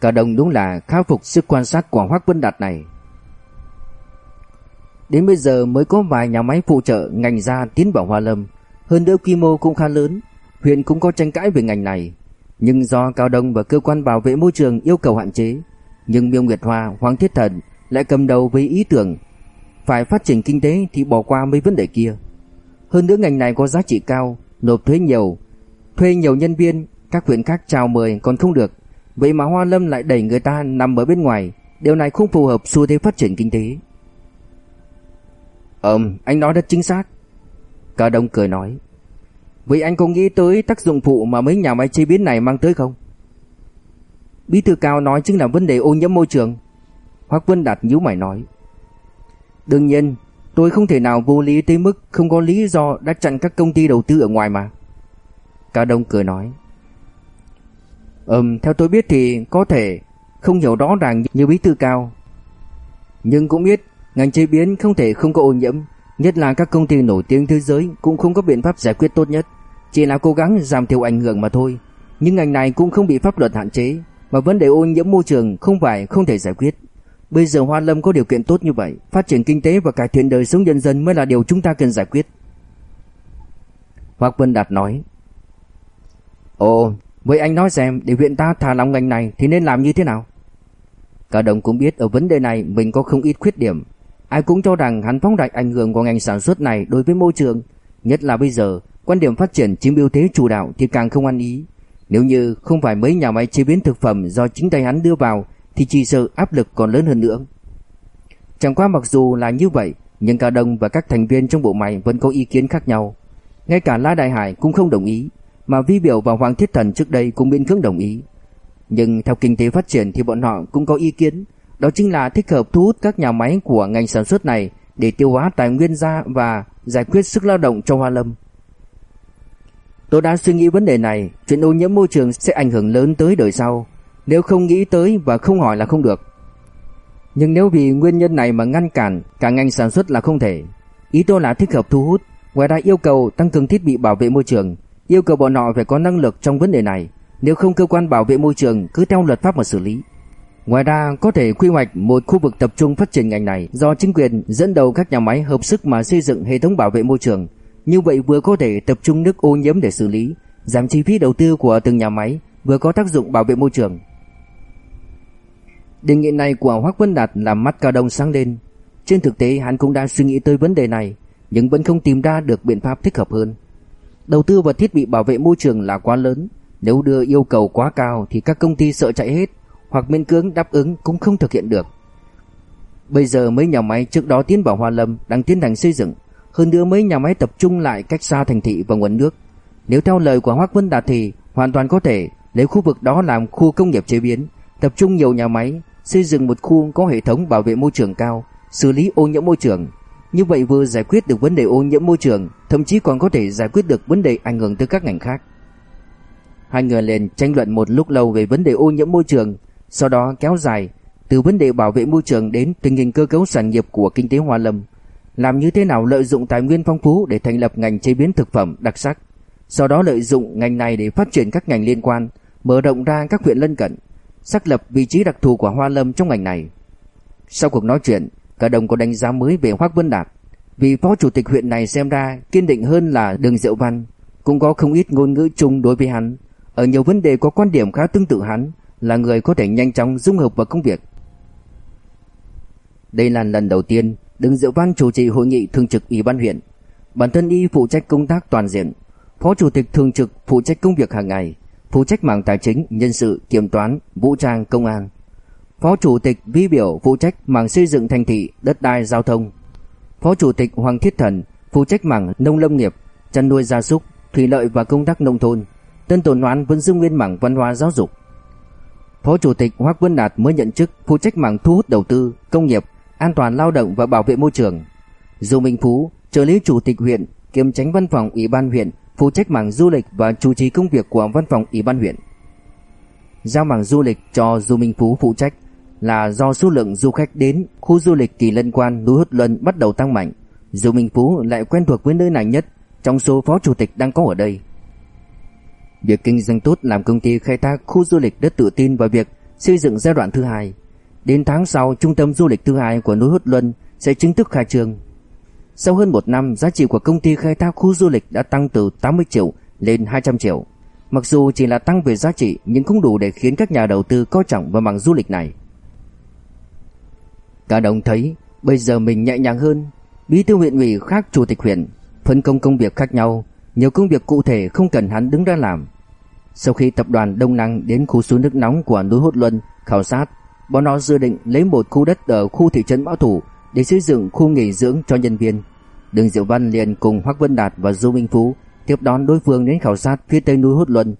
Cả đồng đúng là khắc phục sức quan sát của Hoắc Vân Đạt này. Đến bây giờ mới có vài nhà máy phụ trợ ngành da tiến vào Hoa Lâm. Hơn nữa quy mô cũng khá lớn. Huyện cũng có tranh cãi về ngành này. Nhưng do Cao Đông và cơ quan bảo vệ môi trường yêu cầu hạn chế, nhưng Miêu Nguyệt Hoa, Hoàng Thiết Thần lại cầm đầu với ý tưởng phải phát triển kinh tế thì bỏ qua mấy vấn đề kia. Hơn nữa ngành này có giá trị cao, nộp thuế nhiều, thuê nhiều nhân viên, các huyện khác chào mời còn không được. Vậy mà Hoa Lâm lại đẩy người ta nằm ở bên ngoài, điều này không phù hợp xu thế phát triển kinh tế. Ừm, anh nói rất chính xác. Cả Đông cười nói. Vậy anh có nghĩ tới tác dụng phụ mà mấy nhà máy chế biến này mang tới không? Bí thư cao nói chính là vấn đề ô nhiễm môi trường. Hoắc Vân Đạt nhíu mày nói. Đương nhiên, tôi không thể nào vô lý tới mức không có lý do đã chặn các công ty đầu tư ở ngoài mà. Cao Đông cười nói. Ừm, theo tôi biết thì có thể, không hiểu rõ ràng như bí thư cao. Nhưng cũng biết ngành chế biến không thể không có ô nhiễm, nhất là các công ty nổi tiếng thế giới cũng không có biện pháp giải quyết tốt nhất, chỉ là cố gắng giảm thiểu ảnh hưởng mà thôi. Nhưng ngành này cũng không bị pháp luật hạn chế, mà vấn đề ô nhiễm môi trường không phải không thể giải quyết. Bây giờ Hoa Lâm có điều kiện tốt như vậy, phát triển kinh tế và cải thiện đời sống nhân dân mới là điều chúng ta cần giải quyết. Hoác Vân Đạt nói. Ồ, với anh nói xem để huyện ta thả lòng ngành này thì nên làm như thế nào? Cả đồng cũng biết ở vấn đề này mình có không ít khuyết điểm. Ai cũng cho rằng hắn phóng đại ảnh hưởng của ngành sản xuất này đối với môi trường. Nhất là bây giờ, quan điểm phát triển chiếm ưu thế chủ đạo thì càng không ăn ý. Nếu như không phải mấy nhà máy chế biến thực phẩm do chính tay hắn đưa vào thì chỉ sợ áp lực còn lớn hơn nữa. Chẳng qua mặc dù là như vậy, nhưng Cao Đông và các thành viên trong bộ máy vẫn có ý kiến khác nhau. Ngay cả La Đại Hải cũng không đồng ý, mà Vi Biểu và Hoàng Thiết Thần trước đây cũng miễn cưỡng đồng ý. Nhưng theo kinh tế phát triển thì bọn họ cũng có ý kiến, đó chính là thích hợp thu hút các nhà máy của ngành sản xuất này để tiêu hóa tài nguyên ra và giải quyết sức lao động cho Hoa Lâm. Tôi đã suy nghĩ vấn đề này, chuyện ô nhiễm môi trường sẽ ảnh hưởng lớn tới đời sau, nếu không nghĩ tới và không hỏi là không được. Nhưng nếu vì nguyên nhân này mà ngăn cản cả ngành sản xuất là không thể. Ý tôi là thích hợp thu hút, ngoài ra yêu cầu tăng cường thiết bị bảo vệ môi trường, yêu cầu bọn họ phải có năng lực trong vấn đề này, nếu không cơ quan bảo vệ môi trường cứ theo luật pháp mà xử lý. Ngoài ra có thể quy hoạch một khu vực tập trung phát triển ngành này do chính quyền dẫn đầu các nhà máy hợp sức mà xây dựng hệ thống bảo vệ môi trường. Như vậy vừa có thể tập trung nước ô nhiễm để xử lý, giảm chi phí đầu tư của từng nhà máy, vừa có tác dụng bảo vệ môi trường. Đề nghị này của Hoắc Vân Đạt làm mắt Cao Đông sáng lên. Trên thực tế hắn cũng đang suy nghĩ tới vấn đề này, nhưng vẫn không tìm ra được biện pháp thích hợp hơn. Đầu tư vào thiết bị bảo vệ môi trường là quá lớn, nếu đưa yêu cầu quá cao thì các công ty sợ chạy hết, hoặc miễn cưỡng đáp ứng cũng không thực hiện được. Bây giờ mấy nhà máy trước đó tiến vào Hoa Lâm đang tiến hành xây dựng, hơn nữa mấy nhà máy tập trung lại cách xa thành thị và nguồn nước. Nếu theo lời của Hoắc Vân Đạt thì hoàn toàn có thể lấy khu vực đó làm khu công nghiệp chế biến, tập trung nhiều nhà máy, xây dựng một khu có hệ thống bảo vệ môi trường cao, xử lý ô nhiễm môi trường. Như vậy vừa giải quyết được vấn đề ô nhiễm môi trường, thậm chí còn có thể giải quyết được vấn đề ảnh hưởng tới các ngành khác. Hai người liền tranh luận một lúc lâu về vấn đề ô nhiễm môi trường, sau đó kéo dài từ vấn đề bảo vệ môi trường đến tình hình cơ cấu sản nghiệp của kinh tế Hoa Lâm, làm như thế nào lợi dụng tài nguyên phong phú để thành lập ngành chế biến thực phẩm đặc sắc, sau đó lợi dụng ngành này để phát triển các ngành liên quan, mở rộng ra các huyện lân cận, xác lập vị trí đặc thù của Hoa Lâm trong ngành này. Sau cuộc nói chuyện, cả đồng có đánh giá mới về Hoắc Vân Đạt, vì phó chủ tịch huyện này xem ra kiên định hơn là Đường Diệu Văn, cũng có không ít ngôn ngữ chung đối với hắn, ở nhiều vấn đề có quan điểm khá tương tự hắn, là người có thể nhanh chóng dung hợp vào công việc. Đây là lần đầu tiên Đường Diệu Văn chủ trì hội nghị thường trực Ủy ban huyện. Bản thân y phụ trách công tác toàn diện, phó chủ tịch thường trực phụ trách công việc hàng ngày, phụ trách mảng tài chính, nhân sự, kiểm toán, vũ trang, công an. Phó chủ tịch Vi Biểu phụ trách mảng xây dựng thành thị, đất đai, giao thông. Phó chủ tịch Hoàng Thiết Thần phụ trách mảng nông lâm nghiệp, chăn nuôi gia súc, thủy lợi và công tác nông thôn. Tân Tổ Noãn vẫn giữ nguyên mảng văn hóa giáo dục. Phó Chủ tịch Hoắc Vân Đạt mới nhận chức phụ trách mảng thu hút đầu tư, công nghiệp, an toàn lao động và bảo vệ môi trường. Dù Minh Phú, trợ lý chủ tịch huyện, kiêm tránh văn phòng ủy ban huyện, phụ trách mảng du lịch và chủ trì công việc của văn phòng ủy ban huyện. Giao mảng du lịch cho Du Minh Phú phụ trách là do số lượng du khách đến khu du lịch kỳ lân quan núi Hút Luân bắt đầu tăng mạnh. Du Minh Phú lại quen thuộc với nơi này nhất trong số phó chủ tịch đang có ở đây. Việc kinh doanh tốt làm công ty khai thác khu du lịch rất tự tin vào việc xây dựng giai đoạn thứ hai. Đến tháng sau, trung tâm du lịch thứ hai của núi Hút Luân sẽ chính thức khai trương. Sau hơn một năm, giá trị của công ty khai thác khu du lịch đã tăng từ 80 triệu lên 200 triệu. Mặc dù chỉ là tăng về giá trị nhưng cũng đủ để khiến các nhà đầu tư coi trọng vào mảng du lịch này. Cả đồng thấy bây giờ mình nhẹ nhàng hơn, bí thư huyện ủy khác chủ tịch huyện, phân công công việc khác nhau, nhiều công việc cụ thể không cần hắn đứng ra làm. Sau khi tập đoàn Đông Năng đến khu suối nước nóng của núi Hốt Luân khảo sát, bọn nó dự định lấy một khu đất ở khu thị trấn Mão Thủ để xây dựng khu nghỉ dưỡng cho nhân viên. Đường Diệu Văn liền cùng Hoắc Vân Đạt và Du Minh Phú tiếp đón đối phương đến khảo sát phía tây núi Hốt Luân.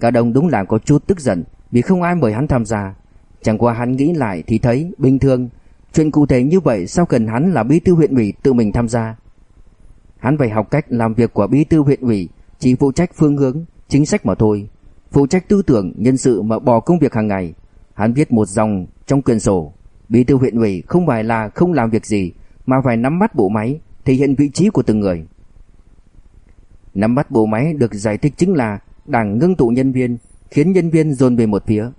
Cả đồng đúng là có chút tức giận vì không ai mời hắn tham gia. Chẳng qua hắn nghĩ lại thì thấy bình thường, chuyện cụ thể như vậy sao cần hắn là bí thư huyện ủy tự mình tham gia. Hắn phải học cách làm việc của bí thư huyện ủy, chỉ phụ trách phương hướng, chính sách mà thôi, phụ trách tư tưởng, nhân sự mà bỏ công việc hàng ngày. Hắn viết một dòng trong quyển sổ, bí thư huyện ủy không phải là không làm việc gì mà phải nắm bắt bộ máy, thể hiện vị trí của từng người. Nắm bắt bộ máy được giải thích chính là đảng ngưng tụ nhân viên, khiến nhân viên dồn về một phía.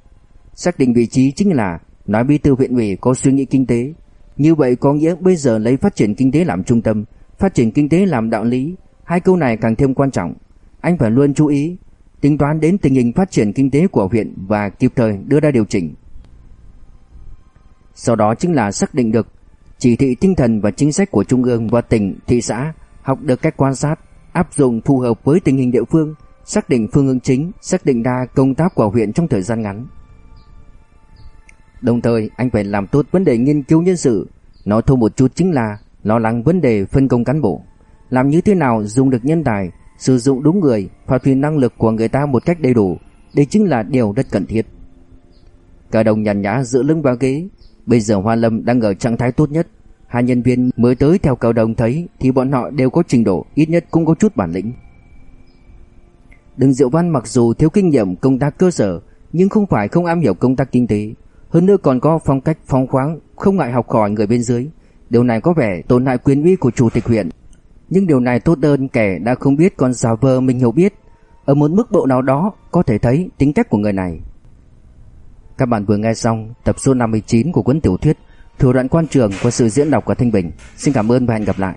Xác định vị trí chính là nói bí thư huyện ủy có suy nghĩ kinh tế, như vậy có nghĩa bây giờ lấy phát triển kinh tế làm trung tâm, phát triển kinh tế làm đạo lý, hai câu này càng thêm quan trọng. Anh phải luôn chú ý, tính toán đến tình hình phát triển kinh tế của huyện và kịp thời đưa ra điều chỉnh. Sau đó chính là xác định được chỉ thị tinh thần và chính sách của trung ương và tỉnh, thị xã, học được cách quan sát, áp dụng phù hợp với tình hình địa phương, xác định phương hướng chính, xác định đa công tác của huyện trong thời gian ngắn. Đồng thời anh phải làm tốt vấn đề nghiên cứu nhân sự. Nói thô một chút chính là Lo lắng vấn đề phân công cán bộ. Làm như thế nào dùng được nhân tài Sử dụng đúng người Phát huy năng lực của người ta một cách đầy đủ Đây chính là điều rất cần thiết. Cả đồng nhàn nhã dựa lưng vào ghế Bây giờ Hoa Lâm đang ở trạng thái tốt nhất Hai nhân viên mới tới theo cầu đồng thấy Thì bọn họ đều có trình độ Ít nhất cũng có chút bản lĩnh Đừng Diệu Văn mặc dù thiếu kinh nghiệm công tác cơ sở Nhưng không phải không am hiểu công tác kinh tế hơn nữa còn có phong cách phong khoáng, không ngại học hỏi người bên dưới. Điều này có vẻ tổn hại quyền uy của chủ tịch huyện. Nhưng điều này tốt hơn kẻ đã không biết còn giả vờ mình hiểu biết. Ở một mức độ nào đó có thể thấy tính cách của người này. Các bạn vừa nghe xong tập số 59 của cuốn tiểu thuyết Thủ đoạn quan trường của sự diễn đọc của Thanh Bình. Xin cảm ơn và hẹn gặp lại.